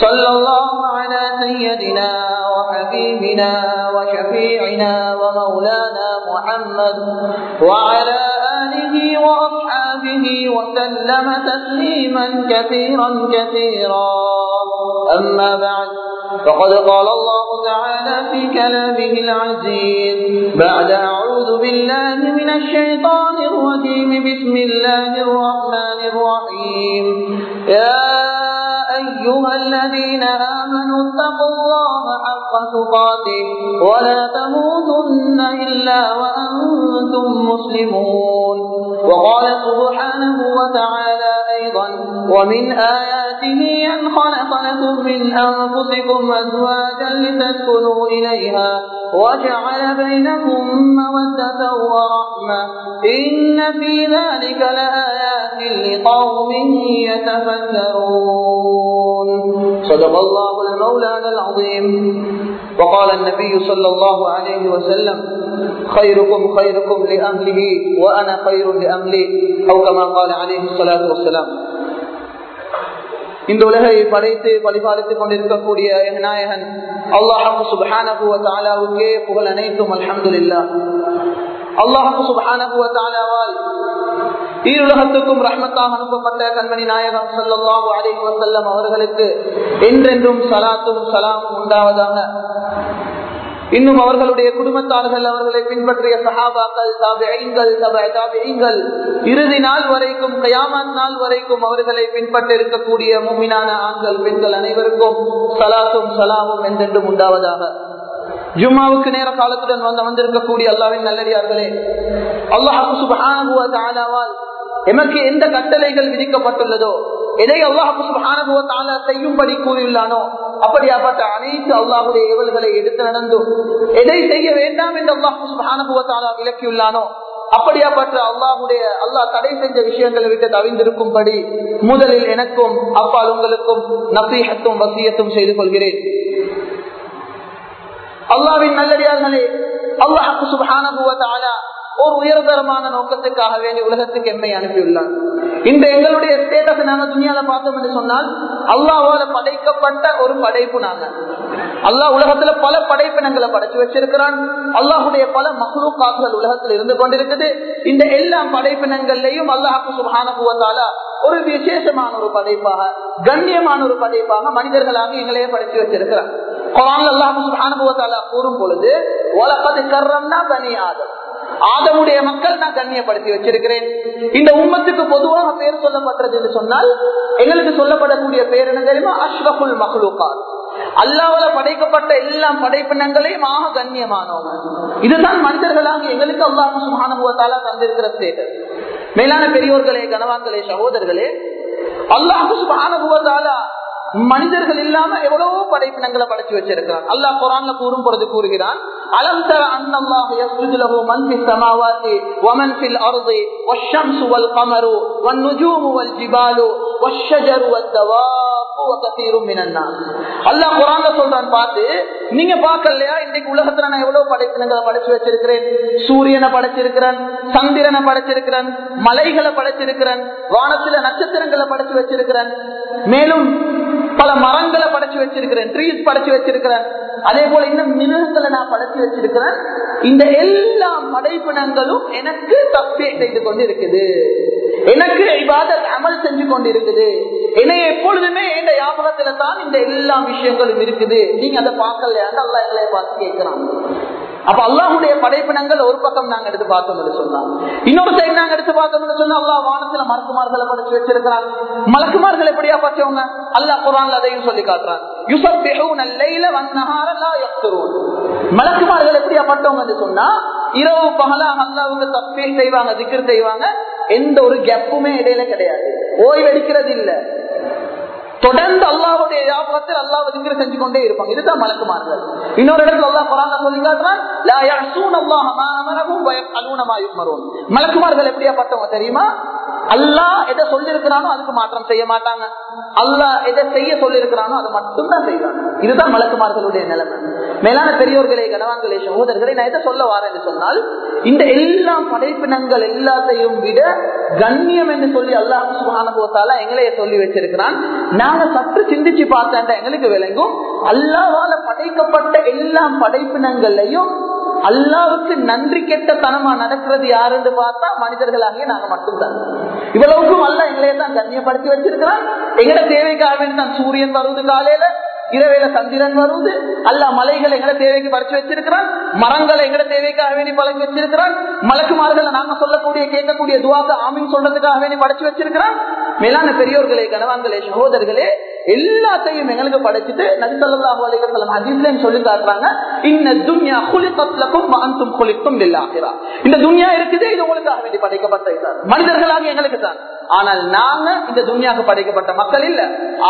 صلى الله على سيدنا وحبيبنا وشفيعنا ومولانا محمد وعلى آله وأصحابه وسلم تسليما كثيرا كثيرا. أما بعد فقد قال الله تعالى في كلامه العزيز بعد أعوذ بالله من الشيطان الرجيم بسم الله الرحمن الرحيم. يا أيها الذين آمنوا اتقوا الله حق تقاته ولا تموتن إلا وأنتم مسلمون. وقال سبحانه وتعالى أيضا ومن آياته أن خلق لكم من أنفسكم أزواجا لتسكنوا إليها وجعل بينكم مودة ورحمة. إن في ذلك لآيات لقوم يتفكرون. صدق الله المولانا العظيم وقال النبي صلى الله عليه وسلم خيركم خيركم لأهله وأنا خير لأهلي أو كما قال عليه الصلاة والسلام இந்த உலகை படைத்து பரிபாலித்துக் கொண்டிருக்கக்கூடிய நாயகன் அல்லாஹு சுபானகுவத்தாலாவுக்கே புகழ் அனைத்தும் அல்ஹம்துல்லா அல்லாஹு சுபானகுவத்தாலாவால் ஈருலகத்துக்கும் ரஹ்மத்தாக அனுப்பப்பட்ட கண்மணி நாயகம் சல்லாஹூ அலிஹி வசல்லம் அவர்களுக்கு என்றென்றும் சலாத்தும் சலாமும் உண்டாவதாக இன்னும் அவர்களுடைய குடும்பத்தார்கள் அவர்களை பின்பற்றிய சஹாபாக்கள் தாபியங்கள் தாபியங்கள் இறுதி நாள் வரைக்கும் கயாமத் நாள் வரைக்கும் அவர்களை பின்பற்ற இருக்கக்கூடிய மூமினான ஆண்கள் பெண்கள் அனைவருக்கும் சலாத்தும் சலாமும் என்றென்றும் உண்டாவதாக ஜும்மாவுக்கு நேர காலத்துடன் வந்து வந்திருக்கக்கூடிய அல்லாவின் நல்லடியார்களே அல்லாஹு சுபானுவால் எமக்கு எந்த கட்டளைகள் விதிக்கப்பட்டுள்ளதோ எதை அல்லாஹு சுபானுவத்தால செய்யும்படி கூறியுள்ளானோ அப்படியாப்பட்ட அனைத்து அல்லாஹுடைய ஏவல்களை எடுத்து நடந்தும் எதை செய்ய வேண்டாம் என்று அல்லாஹு சுபானுவத்தாலா விளக்கியுள்ளானோ அப்படியாப்பட்ட அல்லாஹுடைய அல்லாஹ் தடை செஞ்ச விஷயங்களை விட்டு தவிந்திருக்கும்படி முதலில் எனக்கும் அப்பால் உங்களுக்கும் நசீகத்தும் வசியத்தும் செய்து கொள்கிறேன். அல்லாவின் நல்லடியார்களே அல்லாஹு சுபானுவத்தாலா ஒரு உயர்தரமான நோக்கத்துக்காக வேண்டி உலகத்துக்கு எம்மை அனுப்பியுள்ளார். இந்த எங்களுடைய ஸ்டேட்டஸ் நாங்க துணியால பார்த்தோம் என்று சொன்னால் அல்லாவால படைக்கப்பட்ட ஒரு படைப்பு நாங்க. அல்லாஹ் உலகத்துல பல படைப்பினங்களை படைச்சு வச்சிருக்கிறான். அல்லாஹுடைய பல மகுழுக்காக்குகள் உலகத்தில் இருந்து கொண்டிருக்குது. இந்த எல்லா படைப்பினங்கள்லையும் அல்லாஹு சுபானுவத்தால ஒரு விசேஷமான ஒரு படைப்பாக கண்ணியமான ஒரு படைப்பாக மனிதர்களாக எங்களையே படைச்சு வச்சிருக்கிறான். குரான் அல்லாஹு சுபானுவத்தால கூறும் பொழுது உலகத்து கர்றம்னா பனி ஆதம். ஆதமுடைய மக்கள் நான் கண்ணியப்படுத்தி வச்சிருக்கிறேன். இந்த உம்மத்துக்கு பொதுவாக பேர் சொல்லப்பட்டது என்று சொன்னால் எங்களுக்கு சொல்லப்படக்கூடிய பெயர் என்ன தெரியுமா? அஷ்ரஃபுல் மஹ்லூகா அல்லாவில படைக்கப்பட்ட எல்லா படைப்பினங்களையும் ஆக கண்ணியமானவங்க இதுதான் மனிதர்களாக எங்களுக்கு அல்லாஹ் சுகானுபவத்தால தந்திருக்கிற ஸ்டேட்டஸ் மேலான பெரியோர்களே கனவான்களே சகோதரர்களே அல்லாஹு சுகானுபவத்தால மனிதர்கள் இல்லாம எவ்வளவோ படைப்பினங்களை படைச்சு வச்சிருக்கிறான். அல்லாஹ் குரான்ல கூறும் பொழுது கூறுகிறான் அலம் தர அன்னல்லாஹு யஸ்ஜுது மன் ஃபிஸ் ஸமாவாதி வ ஃபில் அர்தி வல் கமரு வன் நுஜூமு வல் ஜிபாலு வஷ்-ஷஜரு வத்-தவாபு வ கதீரும் மினன் அல்லாஹ் குரான்ல சொல்றான் பாத்து நீங்க பார்க்கலையா? இன்னைக்கு உலகத்துல நான் எவ்வளவு படைப்பினங்களை படைச்சு வச்சிருக்கிறேன்? சூரியனை படைச்சிருக்கிறேன் சந்திரனை படைச்சிருக்கிறேன் மலைகளை படைச்சிருக்கிறேன் வானத்துல நட்சத்திரங்களை படைச்சு வச்சிருக்கிறேன். மேலும் பல மரங்களை படைச்சு வச்சிருக்கிறேன் ட்ரீஸ் படைச்சு வச்சிருக்கிறேன். அதே போல இன்னும் மிருகங்களை நான் படைச்சு வச்சிருக்கிறேன். இந்த எல்லா படைப்பினங்களும் எனக்கு தப்பே செய்து கொண்டு இருக்குது எனக்கு இவாத அமல் செஞ்சு கொண்டு இருக்குது என்னை எப்பொழுதுமே இந்த யாபகத்துல தான் இந்த எல்லா விஷயங்களும் இருக்குது. நீங்க அதை பார்க்கலையா? அல்லா எங்களை பார்த்து கேட்கிறாங்க அப்ப அல்லாஹுடைய படைப்பினங்கள் ஒரு பக்கம் நாங்க எடுத்து பார்த்தோம் என்று சொன்னா இன்னொரு சைடு நாங்க எடுத்து பார்த்தோம் என்று சொன்னா அல்லாஹ் வானத்துல மலக்குமார்களை படைச்சு வச்சிருக்கிறார். மலக்குமார்கள் எப்படியா பச்சவங்க அல்லாஹ் குரான் அதையும் சொல்லி காட்டுறான் மலக்குமார்கள் எப்படியா பட்டவங்க என்று சொன்னா இரவு பகலாக அல்லாவுக்கு தப்பே செய்வாங்க திக்கர் செய்வாங்க. எந்த ஒரு கேப்புமே இடையில கிடையாது. ஓய்வெடுக்கிறது இல்ல தொடர்ந்து அல்லாவுடைய வியாபாரத்தில் அல்லாஹ் திங்கிற செஞ்சு கொண்டே இருப்பாங்க இதுதான் மலக்குமார்கள். இன்னொரு இடத்துல அல்லாஹ் குரான் சொல்லி காட்டுறான் லா யஅஸூன அல்லாஹ மலக்குமார்கள் எப்படியாப்பட்டவங்க தெரியுமா? அல்லாஹ் எதை சொல்லிருக்கிறானோ அதுக்கு மாற்றம் செய்ய மாட்டாங்க. அல்லாஹ் எதை செய்ய சொல்லிருக்கிறானோ அதை மட்டும்தான் செய்வாங்க. இதுதான் மலக்குமார்களுடைய நிலைமை. மேலான பெரியோர்களே கனவான்களே சகோதரர்களை நான் எதை சொல்ல வரேன் என்று சொன்னால் இந்த எல்லா படைப்பினங்கள் எல்லாத்தையும் விட கண்ணியம் என்று சொல்லி அல்லாஹ் சுகானுபவத்தால எங்களைய சொல்லி வச்சிருக்கிறான். நாங்க சற்று சிந்திச்சு பார்த்தா எங்களுக்கு விளங்கும். அல்லாவால படைக்கப்பட்ட எல்லா படைப்பினங்களையும் அல்லாவுக்கு நன்றி கெட்ட தனமா நடக்கிறது யாருன்னு பார்த்தா மனிதர்களாகிய நாங்க மட்டும்தான். இவ்வளவுக்கும் அல்ல எங்களையே தான் கண்ணியப்படுத்தி வச்சிருக்கிறான். எங்கட தேவைக்காக வேண்டி தான் சூரியன் வருவது காலையில. இரவேல சந்திரன் வருவது அல்ல மலைகளை எங்கட தேவைக்கு பறிச்சு வச்சிருக்கிறான் மரங்களை எங்கட தேவைக்காக வேண்டி பழகி வச்சிருக்கிறான் மலக்குமார்களை நாங்க சொல்லக்கூடிய கேட்கக்கூடிய துவாக்கு ஆமின் சொல்றதுக்காக வேண்டி படைச்சு வச்சிருக்கிறான். மேலான பெரியோர்களே கணவான்களே சகோதரர்களே எல்லாத்தையும் எங்களுக்கு படைச்சிட்டு நபிசல்லாஹு அலைவசல்லம் ஹதீஸ்லயும் சொல்லி காட்டுறாங்க. இந்த துன்யா குளித்தத்துலக்கும் அந்தும் குளிக்கும் இல்லாகிறா இந்த துன்யா இருக்குது இது உங்களுக்காக வேண்டி படைக்கப்பட்ட மனிதர்களாக எங்களுக்கு தான். ஆனால் நாங்க இந்த துன்யாவுக்கு படைக்கப்பட்ட மக்கள் இல்ல.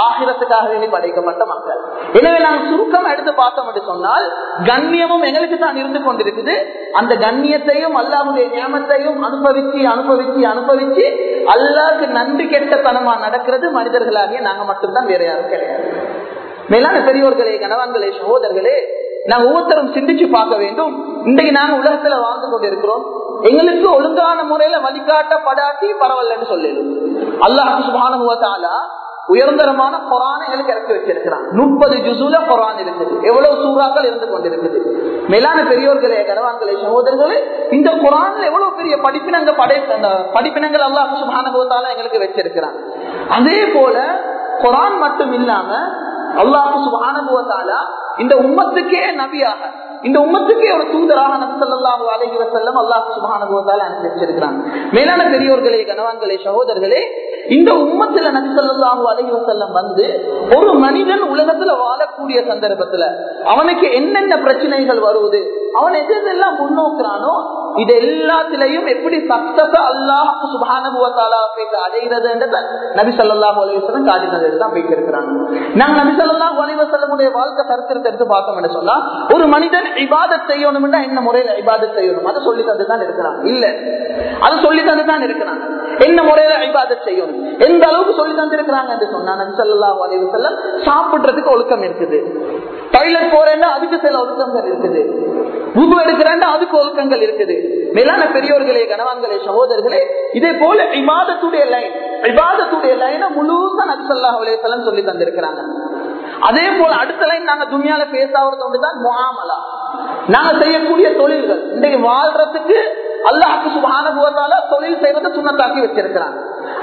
ஆகிரத்துக்காகவே படைக்கப்பட்ட மக்கள். எனவே நாங்கள் சுருக்கம் எடுத்து பார்த்தோம் என்று சொன்னால் கண்ணியமும் எங்களுக்கு தான் இருந்து கொண்டிருக்குது. அந்த கண்ணியத்தையும் அல்லாவுடைய நியமத்தையும் அனுபவிச்சு அனுபவிச்சு அனுபவிச்சு அல்லாவுக்கு நன்றி கெட்டத்தனமா நடக்கிறது மனிதர்களாகிய நாங்க மட்டும்தான் வேற யாரும் கிடையாது. மேலான பெரியோர்களே கணவான்களே சகோதரர்களே நான் ஒவ்வொருத்தரும் சிந்திச்சு பார்க்க வேண்டும். இன்றைக்கு நாங்க உலகத்துல வாழ்ந்து கொண்டிருக்கிறோம். எங்களுக்கு ஒழுங்கான முறையில வழிகாட்டப்படாட்டி பரவாயில்லன்னு சொல்லிடும். அல்லாஹ் சுபானுவத்தாலா உயர்ந்தரமான குரான் எங்களுக்கு இறக்கி வச்சிருக்கிறான். முப்பது ஜுசுல பொறான் இருக்குது. எவ்வளவு சூறாக்கள் இருந்து கொண்டிருக்குது. மேலான பெரியோர்களே கனவான்களே சகோதரர்களே இந்த குரான்ல எவ்வளவு பெரிய படிப்பினங்க படை படிப்பினங்கள் அல்லாஹ் சுபானுவத்தாலா எங்களுக்கு வச்சிருக்கிறான். அதே போல குரான் மட்டும் இல்லாம அல்லாஹு சுபானுவத்தாலா இந்த உம்மத்துக்கே நபியாக இந்த உம்மத்துக்கே ஒரு தூதராக நபிசல்லாஹு அலஹி வசல்லம் அல்லாஹ் சுபானுவத்தால அனுப்பிச்சிருக்கிறாங்க மேலான பெரியோர்களே கனவான்களே சகோதரர்களே இந்த உம்மத்துல நபிசல்லாஹு அலஹி வசல்லம் வந்து ஒரு மனிதன் உலகத்துல வாழக்கூடிய சந்தர்ப்பத்துல அவனுக்கு என்னென்ன பிரச்சனைகள் வருவது அவன் எதெல்லாம் முன்னோக்குறானோ இது எல்லாத்திலையும் எப்படி சக்சஸ் அல்லாஹ் சுபானுவத்தாலா அடைகிறதுன்றத நபி சல்லாஹூ அலைவசலம் காட்டினது தான் நாங்க நபி சல்லாஹூ அலைவசல்லமுடைய வாழ்க்கை சரித்திரத்தை எடுத்து பார்த்தோம் என்று சொன்னா ஒரு மனிதன் இபாதத் செய்யணும்னா என்ன முறையில இபாதத் செய்யணும்? அதை சொல்லி தந்து தான் இருக்கிறான். இல்ல. அது சொல்லி தந்து தான் இருக்கிறான். என்ன முறையில இபாதத் செய்யணும்? எந்த அளவுக்கு சொல்லி தந்திருக்கிறாங்க என்று சொன்னா நபி சல்லாஹூ அலைவசல்லம் சாப்பிடுறதுக்கு ஒழுக்கம் இருக்குது. டாய்லெட் போறேன்னா அதுக்கு சில ஒழுக்கங்கள் இருக்குது. உது எடுக்கிறேன்னா அதுக்கு ஒழுக்கங்கள் இருக்குது. மேலான பெரியோர்களே கணவான்களே சகோதரர்களே இதே போல இமாதத்துடைய லைன் இபாதத்துடைய லைனை முழுசா நபிசல்லா சொல்லி தந்திருக்கிறாங்க. அதே போல அடுத்த லைன் நாங்க துணியால பேசாவது ஒன்றுதான் முகாமலா நாங்க செய்யக்கூடிய தொழில்கள் இன்றைக்கு வாழ்றதுக்கு அல்லாஹுக்கு சுபானுபவத்தால தொழில் செய்வதை சுண்ணத்தாக்கி வச்சிருக்கிறாங்க.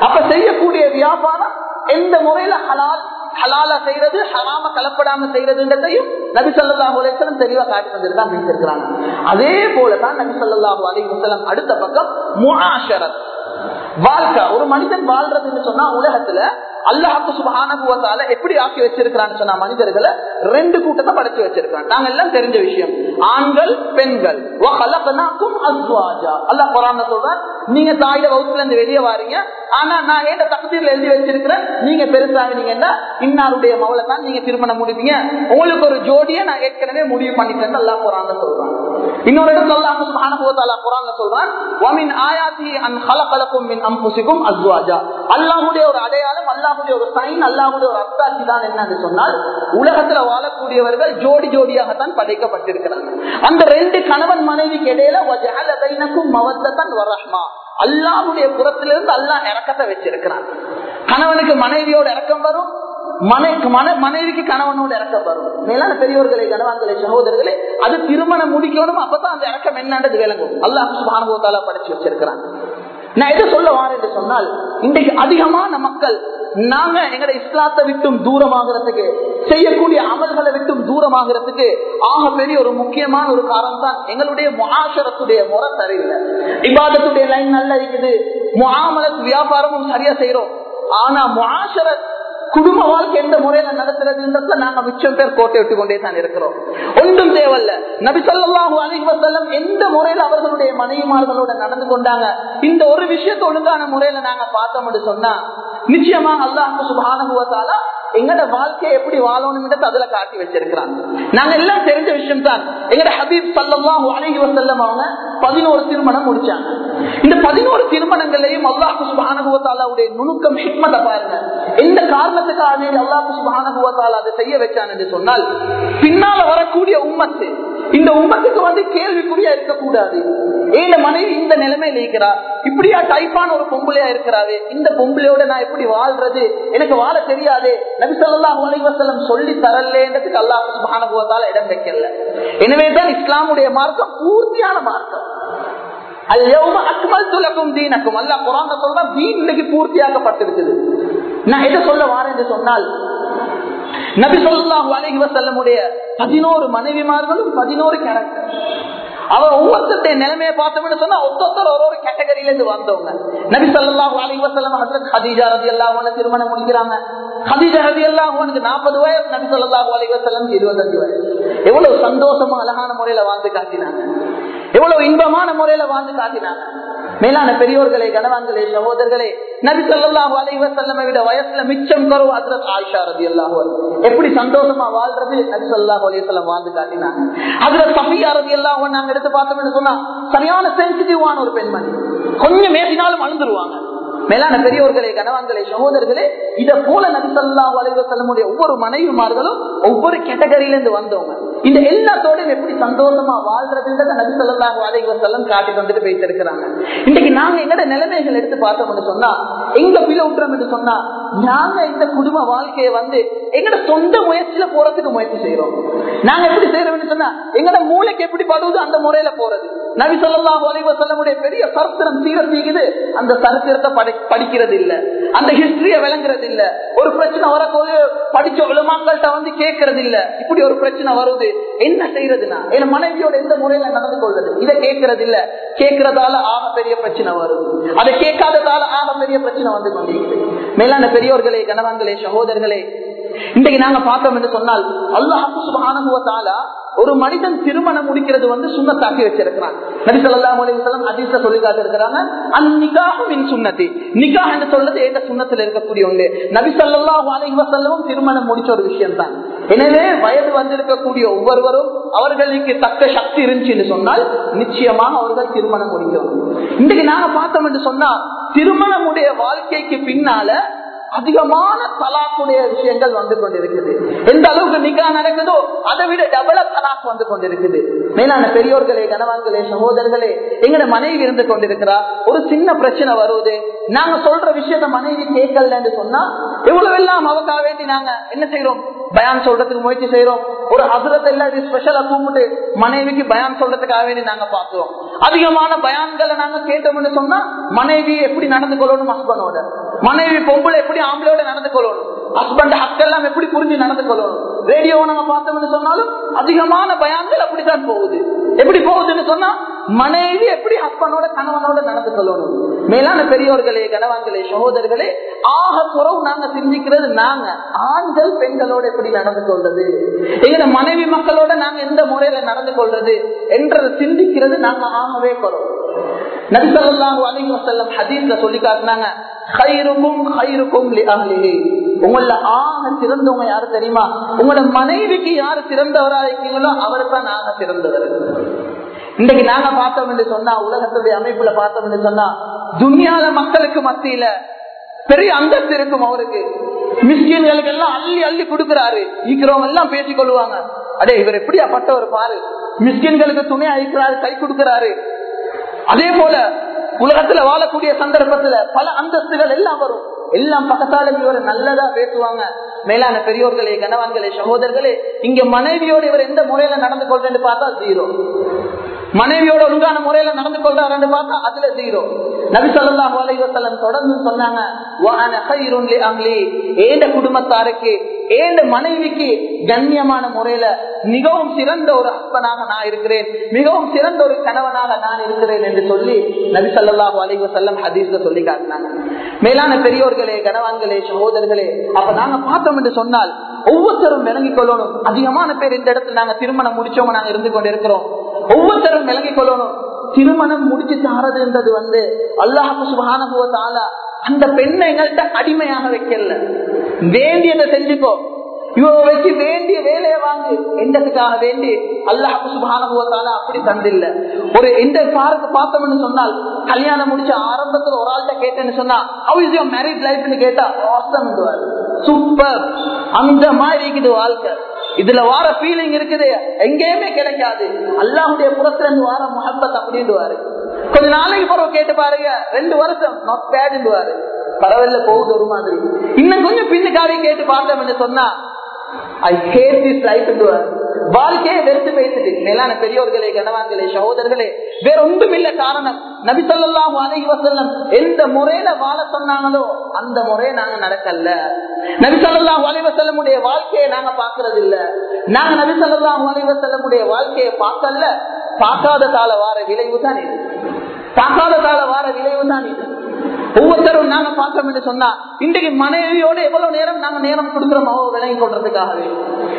அப்ப செய்யக்கூடிய வியாபாரம் எந்த முறையில ஹலால் ஹலால செய்யறது ஹராம கலப்படாம செய்யறதுன்றதையும் நபி சொல்லாஹு அலையம் தெளிவா காட்டி தந்துட்டு தான் அதே போலதான் நபி சொல்லாஹு அலையம் அடுத்த பக்கம் முஹாஷரத் வாழ்க்கை ஒரு மனிதன் வாழ்றதுன்னு சொன்னா உலகத்துல அல்லாஹு சுபானுவத்தால எப்படி ஆக்கி வச்சிருக்கிறான்னு சொன்னா மனிதர்களை ரெண்டு கூட்டத்தை படைச்சு வச்சிருக்கான் நாங்க எல்லாம் தெரிஞ்ச விஷயம். ஆண்கள் பெண்கள். அல்லாஹ் சொல்றான் நீங்க தாயில வகுப்புல இருந்து வெளியே வாரீங்க ஆனா நான் ஏன் தகுதியில் எழுதி வச்சிருக்கிறேன்? நீங்க பெருசாகினீங்கன்னா இன்னாருடைய மவளை தான் நீங்க திருமணம் முடிப்பீங்க. உங்களுக்கு ஒரு ஜோடியை நான் ஏற்கனவே முடிவு பண்ணிட்டேன் அல்லாஹ் குரான் சொல்றான். இன்னொரு இடத்துல அல்லாஹ் சுபானுவத்தாலா குரான் சொல்றான் வமின் ஆயாத்தி அன் ஹலகலக்கும் மின் அம்புசிக்கும் அஸ்வாஜா. அல்லாஹுடைய ஒரு அடையாளம் அல்லாஹுடைய ஒரு சைன் அல்லாஹுடைய ஒரு அத்தாட்சி தான் என்னன்னு சொன்னால் உலகத்துல வாழக்கூடியவர்கள் ஜோடி ஜோடியாக தான் படைக்கப்பட்டிருக்கிறாங்க. அந்த ரெண்டு கணவன் மனைவிக்கு இடையில மவத்தன் வரஹ்மா. அல்லாவுடைய புறத்திலிருந்து அல்லா இறக்கத்தை வச்சிருக்கிறான். கணவனுக்கு மனைவியோட இறக்கம் வரும். மன மனைவிக்கு கணவனோட இறக்கம் வரும். மேலான பெரியவர்களை கணவான்களை சகோதரர்களே அது திருமணம் முடிக்கணும் அப்பதான் அந்த இறக்கம் என்னன்றது விளங்கும். அல்லாஹ் சுபானுபவத்தால படிச்சு வச்சிருக்கிறான். நான் எதை சொல்ல வாரேன் என்று சொன்னால் இன்றைக்கு அதிகமான மக்கள் நாங்க எங்கட இஸ்லாத்தை விட்டும் தூரமாகிறதுக்கு செய்யக்கூடிய அமல்களை விட்டும் தூரமாகிறதுக்கு ஆக பெரிய ஒரு முக்கியமான ஒரு காரணம் தான் எங்களுடைய முகாசரத்துடைய முறை சரியில்லை. இபாதத்துடைய லைன் நல்லா இருக்குது. முகாமலத்து வியாபாரமும் சரியா செய்யறோம் ஆனா முகாசரத் குடும்ப வாழ்க்கை எந்த முறையில நடத்துறதுன்றதுல நாங்க மிச்சம் பேர் கோட்டை விட்டு கொண்டே தான் இருக்கிறோம். ஒன்றும் தேவையில்ல. நபி சொல்லாஹூ அலிவசல்லம் எந்த முறையில அவர்களுடைய மனைவிமார்களோட நடந்து கொண்டாங்க இந்த ஒரு விஷயத்த ஒழுங்கான முறையில நாங்க பார்த்தோம்னு சொன்னா நிச்சயமா அல்லாஹு சுபானுவத்தால எங்கட வாழ்க்கையை எப்படி வாழணும் அதுல காட்டி வச்சிருக்கிறான் நாங்க எல்லாம் தெரிஞ்ச விஷயம் தான். எங்கட ஹபீப் சல்லல்லாஹு அலைஹி வசல்லம் அவங்க பதினோரு திருமணம் முடிச்சாங்க. இந்த பதினோரு திருமணங்களையும் அல்லாஹு சுபானுபவத்தாலாவுடைய நுணுக்கம் ஹிக்மத்தை பாருங்க. எந்த காரணத்துக்காக அல்லாஹு சுப்ஹானஹு அதை செய்ய வச்சான் என்று சொன்னால் பின்னால வரக்கூடிய உம்மத்து இந்த உம்மத்துக்கு வந்து கேள்விக்குறியா இருக்கக்கூடாது. ஏழு மனைவி இந்த நிலைமையில இருக்கிறா. இப்படியா டைப்பான ஒரு பொம்பளையா இருக்கிறாரு? இந்த பொம்பளையோட நான் எப்படி வாழ்றது? எனக்கு வாழ தெரியாது. நபி ஸல்லல்லாஹு சொல்லி தரலேன்றதுக்கு அல்லாஹ் இடம் வைக்கல. எனவே தான் இஸ்லாமுடைய மார்க்கம் பூர்த்தியான மார்க்கம். இன்னைக்கு பூர்த்தியாக்கப்பட்டிருக்குது. நான் எதை சொல்ல வாரேன் என்று சொன்னால் நபி சொல்லாஹு அலைஹி வஸல்லமுடைய பதினோரு மனைவிமார்களும் பதினோரு கேரக்டர் அவர் ஒவ்வொருத்தருடைய நிலைமையை பார்த்தோம்னு சொன்னா ஒத்தொத்தர் ஒரு ஒரு கேட்டகரியில இருந்து வந்தவங்க. நபி ஸல்லல்லாஹு அலைஹி வஸல்லம் ஹஜ்ரத் ஹதீஜா ரலியல்லாஹு திருமணம் முடிக்கிறாங்க. ஹதீஜா ரதி அன்ஹா 40 வயசு நபி ஸல்லல்லாஹு அலைஹி வஸல்லம் 25 வயசு. எவ்வளவு சந்தோஷமா அழகான முறையில வாழ்ந்து காட்டினாங்க. எவ்வளவு இன்பமான முறையில வாழ்ந்து காட்டினாங்க. மேலான பெரியோர்களே கனவான்களே சகோதரர்களே நபி சொல்லாஹு அலைஹி விட வயசுல மிச்சம் கரு ஹஜ்ரத் ஆயிஷா ரதி அல்லாஹு எப்படி சந்தோஷமா வாழ்றது? நபி சொல்லாஹு அலைவசல்லம் வாழ்ந்து காட்டினாங்க. அதுல சஃபியா ரதி அல்லாஹு நாங்க எடுத்து பார்த்தோம்னு சொன்னா சரியான சென்சிட்டிவான ஒரு பெண்மணி. கொஞ்சம் மேசினாலும் அழுந்துருவாங்க. மேலான பெரியோர்களே கணவான்களே சகோதரர்களே இத போல நபிசல்லாஹு அலைவசல்லமுடைய ஒவ்வொரு மனைவிமார்களும் ஒவ்வொரு கேட்டகரியிலிருந்து வந்தவங்க. இந்த எல்லாத்தோடையும் எப்படி சந்தோஷமா வாழ்றதுன்றத நபிசல்லாஹு அலைவசல்லம் காட்டி வந்துட்டு பேசிருக்கிறாங்க இன்னைக்கு நாங்க எங்கட நிலைமைகள் எடுத்து பார்த்தோம்னு சொன்னா எங்க பிள்ளை விட்டுறோம் என்று சொன்னா நாங்க இந்த குடும்ப வாழ்க்கையை வந்து எங்கட சொந்த முயற்சியில போறதுக்கு முயற்சி செய்யறோம் நாங்க எப்படி செய்யறோம்னு சொன்னா எங்கட மூளைக்கு எப்படி படுவது அந்த முறையில போறது. நபி சொல்லா ஒலிவ சொல்லமுடைய பெரிய சரித்திரம் சீரத்தீக்குது அந்த சரித்திரத்தை படிக்கிறது இல்ல அந்த ஹிஸ்டரிய விளங்குறது இல்ல ஒரு பிரச்சனை வரப்போது படிச்ச விளமாங்கள்ட்ட வந்து கேட்கறது இல்ல இப்படி ஒரு பிரச்சனை வருது. என்ன செய்யறதுன்னா என் மனைவியோட எந்த முறையில நடந்து கொள்றது இதை கேட்கறது இல்ல கேட்கறதால ஆக பெரிய பிரச்சனை வருது. அதை கேட்காததால ஆக பெரிய பிரச்சனை வந்து கொண்டிருக்குது. மேலான பெரியோர்களே கணவான்களே சகோதரர்களே இன்றைக்கு நாங்க பார்த்தோம் என்று சொன்னால் அல்லாஹு சுபானுவத்தால ஒரு மனிதன் திருமணம் முடிக்கிறது வந்து சுண்ணத்தாக்கி வச்சிருக்கிறான். நபி ஸல்லல்லாஹு அலைஹி வஸல்லம் சொல்லி காட்டிருக்கிறாங்க அந்நிகாஹு மின் சுன்னதி நிகாஹ் என்று சொல்றது ஏக சுண்ணத்துல இருக்கக்கூடிய ஒன்று நபி ஸல்லல்லாஹு அலைஹி திருமணம் முடிச்ச ஒரு விஷயம் தான் எனவே வயது வந்திருக்கக்கூடிய ஒவ்வொருவரும் அவர்களுக்கு தக்க சக்தி இருந்துச்சுன்னு சொன்னால் நிச்சயமாக அவர்கள் திருமணம் முடிக்கணும் இன்றைக்கு நாங்க பார்த்தோம் என்று சொன்னா திருமணமுடைய வாழ்க்கைக்கு பின்னால அதிகமான தலாக்குடைய விஷயங்கள் வந்து கொண்டிருக்குது. எந்த அளவுக்கு நிக்கா நடக்குதோ அதை விட டபுள தலாக் வந்து கொண்டிருக்குது. மேலான பெரியோர்களே கனவான்களே சகோதரர்களே எங்கட மனைவி இருந்து கொண்டிருக்கிறா? ஒரு சின்ன பிரச்சனை வருவது நாங்க சொல்ற விஷயத்த மனைவி கேட்கலன்னு சொன்னா எவ்வளவு எல்லாம் அவக்கா வேண்டி நாங்க என்ன செய்யறோம் பயான் சொல்றதுக்கு முயற்சி செய்யறோம் ஒரு அதிரத்தை எல்லாம் ஸ்பெஷலா கூப்பிட்டு மனைவிக்கு பயான் சொல்றதுக்காக வேண்டி நாங்க பாக்குறோம் அதிகமான பயான்களை நாங்க கேட்டோம்னு சொன்னா மனைவி எப்படி நடந்து கொள்ளணும் ஹஸ்பண்டோட? மனைவி பொம்பளை எப்படி ஆம்பளையோட நடந்து கொள்ளணும்? ஹஸ்பண்ட் ஹக்கெல்லாம் எப்படி புரிஞ்சு நடந்து கொள்ளணும்? ரேடியோ நம்ம பார்த்தோம்னு சொன்னாலும் அதிகமான பயான்கள் அப்படித்தான் போகுது. எப்படி போகுதுன்னு சொன்னா மனைவி எப்படி ஹஸ்பண்டோட கணவனோட நடந்து கொள்ளணும்? மேலான பெரியோர்களே கணவான்களே சகோதரர்களே ஆக குறவு நாங்க சிந்திக்கிறது நாங்க. ஆண்கள் பெண்களோட எப்படி நடந்து கொள்றது எங்க மனைவி மக்களோட நாங்க எந்த முறையில நடந்து கொள்றது என்றதை சிந்திக்கிறது நாங்க ஆகவே குறவு நபிசல்லாஹு ஹதீஸ்ல சொல்லி காட்டினாங்க ஹைருக்கும் ஹைருக்கும் உங்கள ஆக சிறந்தவங்க யாரு தெரியுமா? உங்களோட மனைவிக்கு யாரு சிறந்தவரா இருக்கீங்களோ அவருக்கு தான் சிறந்தவர். இன்னைக்கு நாங்க பார்த்தோம் என்று சொன்னா உலகத்துடைய அமைப்புல பார்த்தோம் என்று சொன்னா துனியால மக்களுக்கு மத்தியில பெரிய அந்தஸ்து இருக்கும் அவருக்கு. மிஸ்கின்களுக்கு எல்லாம் அள்ளி அள்ளி கொடுக்கிறாரு. ஈக்கிறவங்க எல்லாம் பேசிக் கொள்வாங்க. அடே இவர் எப்படியா பட்டவர் பாரு. மிஸ்கின்களுக்கு துணை அழிக்கிறாரு கை கொடுக்கிறாரு. அதே போல உலகத்துல வாழக்கூடிய சந்தர்ப்பத்துல பல அந்தஸ்துகள் எல்லாம் வரும். எல்லாம் பக்கத்தாலும் இவர் நல்லதா பேசுவாங்க. மேலான பெரியோர்களே கனவான்களே சகோதரர்களே இங்க மனைவியோடு இவர் எந்த முறையில நடந்து கொள்றேன்னு பார்த்தா ஜீரோ மனைவியோட ஒழுங்கான முறையில நடந்து கொள்றாரு பார்த்தா அதுல ஜீரோ நபி சொல்லாஹு அலைவசல்லம் தொடர்ந்து சொன்னாங்க ஏண்ட குடும்பத்தாருக்கு ஏண்ட மனைவிக்கு கண்ணியமான முறையில மிகவும் சிறந்த ஒரு அப்பனாக நான் இருக்கிறேன் மிகவும் சிறந்த ஒரு கணவனாக நான் இருக்கிறேன் என்று சொல்லி நபி சொல்லாஹு அலைவசல்லம் ஹதீஸ்ல சொல்லி காட்டினாங்க. மேலான பெரியோர்களே கணவான்களே சகோதரர்களே அப்ப நாங்க பார்த்தோம் என்று சொன்னால் ஒவ்வொருத்தரும் விளங்கிக் கொள்ளணும். அதிகமான பேர் இந்த இடத்துல நாங்க திருமணம் முடிச்சவங்க நாங்க இருந்து கொண்டு இருக்கிறோம் ஒவ்வொருத்தரும் விளங்கிக் கொள்ளணும் திருமணம் முடிச்சு தாரதுன்றது வந்து அல்லாஹு சுபானுவத்தால அந்த பெண்ணை எங்கள்கிட்ட அடிமையாக வைக்கல. வேண்டியதை செஞ்சுக்கோ. இவ வச்சு வேண்டிய வேலையை வாங்கு. எந்ததுக்காக வேண்டி அல்லாஹு சுபானுவத்தால அப்படி தந்தில்ல. ஒரு எந்த பாருக்கு பார்த்தோம்னு சொன்னால் கல்யாணம் முடிச்ச ஆரம்பத்துல ஒரு ஆள்கிட்ட கேட்டேன்னு சொன்னா ஹவு இஸ் யோர் மேரிட் லைஃப்னு கேட்டா ஆசம் சூப்பர் அந்த மாதிரி இருக்குது வாழ்க்கை. இதுல வார ஃபீலிங் இருக்குது. எங்கேயுமே கிடைக்காது. அல்லாஹுடைய புறத்துல இருந்து வார முகப்பத் அப்படின்டுவாரு கொஞ்ச நாளைக்கு பிறகு கேட்டு பாருங்க. ரெண்டு வருஷம் நாட் பேடுவாரு பரவாயில்ல போகுது ஒரு மாதிரி. இன்னும் கொஞ்சம் பின்னுக்காரையும் கேட்டு பார்த்தோம்னு சொன்னா ஐ ஹேட் திஸ் லைஃப் வாழ்க்கையை வெறுத்து பேசுது. மேலான பெரியோர்களே கணவான்களே சகோதரர்களே வேற ஒன்றும் இல்ல காரணம். நபி சொல்லாம் வசல்லம் எந்த முறையில வாழ சொன்னாங்களோ அந்த முறையை நாங்க நடக்கல. நபி சொல்லாம் அலி வாழ்க்கையை நாங்க பாக்குறது இல்ல நாங்க நபி சொல்லாம் அலி வாழ்க்கையை பார்க்கல. பார்க்காத கால வார விளைவு தான் இது. பார்க்காத கால வார விளைவு தான் இது. ஒவ்வொருத்தரும் நாங்க பார்த்தோம் என்று சொன்னா இன்றைக்கு மனைவியோட எவ்வளவு நேரம் நாங்க நேரம் கொடுக்கிறோம் அவ விலகி கொள்றதுக்காகவே.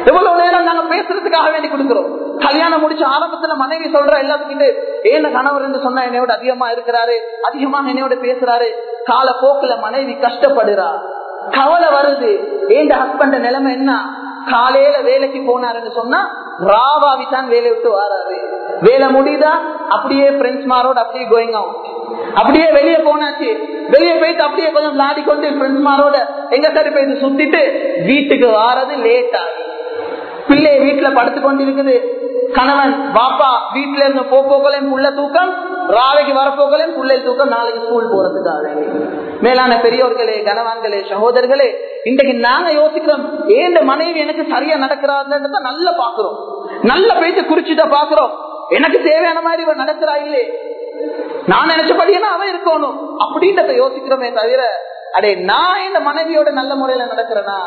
எவ்வளவு நேரம் நாங்க பேசுறதுக்காக வேண்டி கொடுக்கிறோம். கல்யாணம் முடிச்ச ஆரம்பத்துல மனைவி சொல்ற எல்லாத்துக்கிட்டு ஏன கணவர் என்று சொன்னா என்னையோட அதிகமா இருக்கிறாரு அதிகமாக என்னையோட பேசுறாரு. கால போக்குல மனைவி கஷ்டப்படுறா. கவலை வருது. ஏண்ட ஹஸ்பண்ட் நிலைமை என்ன? காலையில வேலைக்கு போனாருன்னு சொன்னா ராவாவி தான் வேலை விட்டு வராரு. வேலை முடியுதா? அப்படியே ஃப்ரெண்ட்ஸ் மாரோட அப்படியே கோயிங் அவுட் அப்படியே வெளியே போனாச்சு. வெளியே போயிட்டு அப்படியே கொஞ்சம் நாடி கொண்டு ஃப்ரெண்ட்ஸ் எங்க சரி போயிட்டு சுத்திட்டு வீட்டுக்கு வாரது லேட் ஆகி பிள்ளை வீட்டுல படுத்து கொண்டிருக்குது கணவன் பாப்பா வீட்டுல இருந்து போக்கோக்களையும் புள்ள தூக்கம் ராவைக்கு வரப்போக்களையும் புள்ளை தூக்கம் நாளைக்கு ஸ்கூல் போறதுக்காக. மேலான பெரியோர்களே கணவான்களே சகோதரர்களே இன்றைக்கு நாங்க யோசிக்கிறோம் ஏன் மனைவி எனக்கு சரியா நடக்கிறான்றத நல்லா பாக்குறோம் நல்ல பேச்சு குறிச்சுதான் பாக்குறோம் எனக்கு தேவையான மாதிரி இவன் நடக்கிறா நான் நினைச்சபடியா அவன் இருக்கணும்? அப்படின்றத யோசிக்கிறோமே தவிர அடே நான் இந்த மனைவியோட நல்ல முறையில நடக்கிறேனா?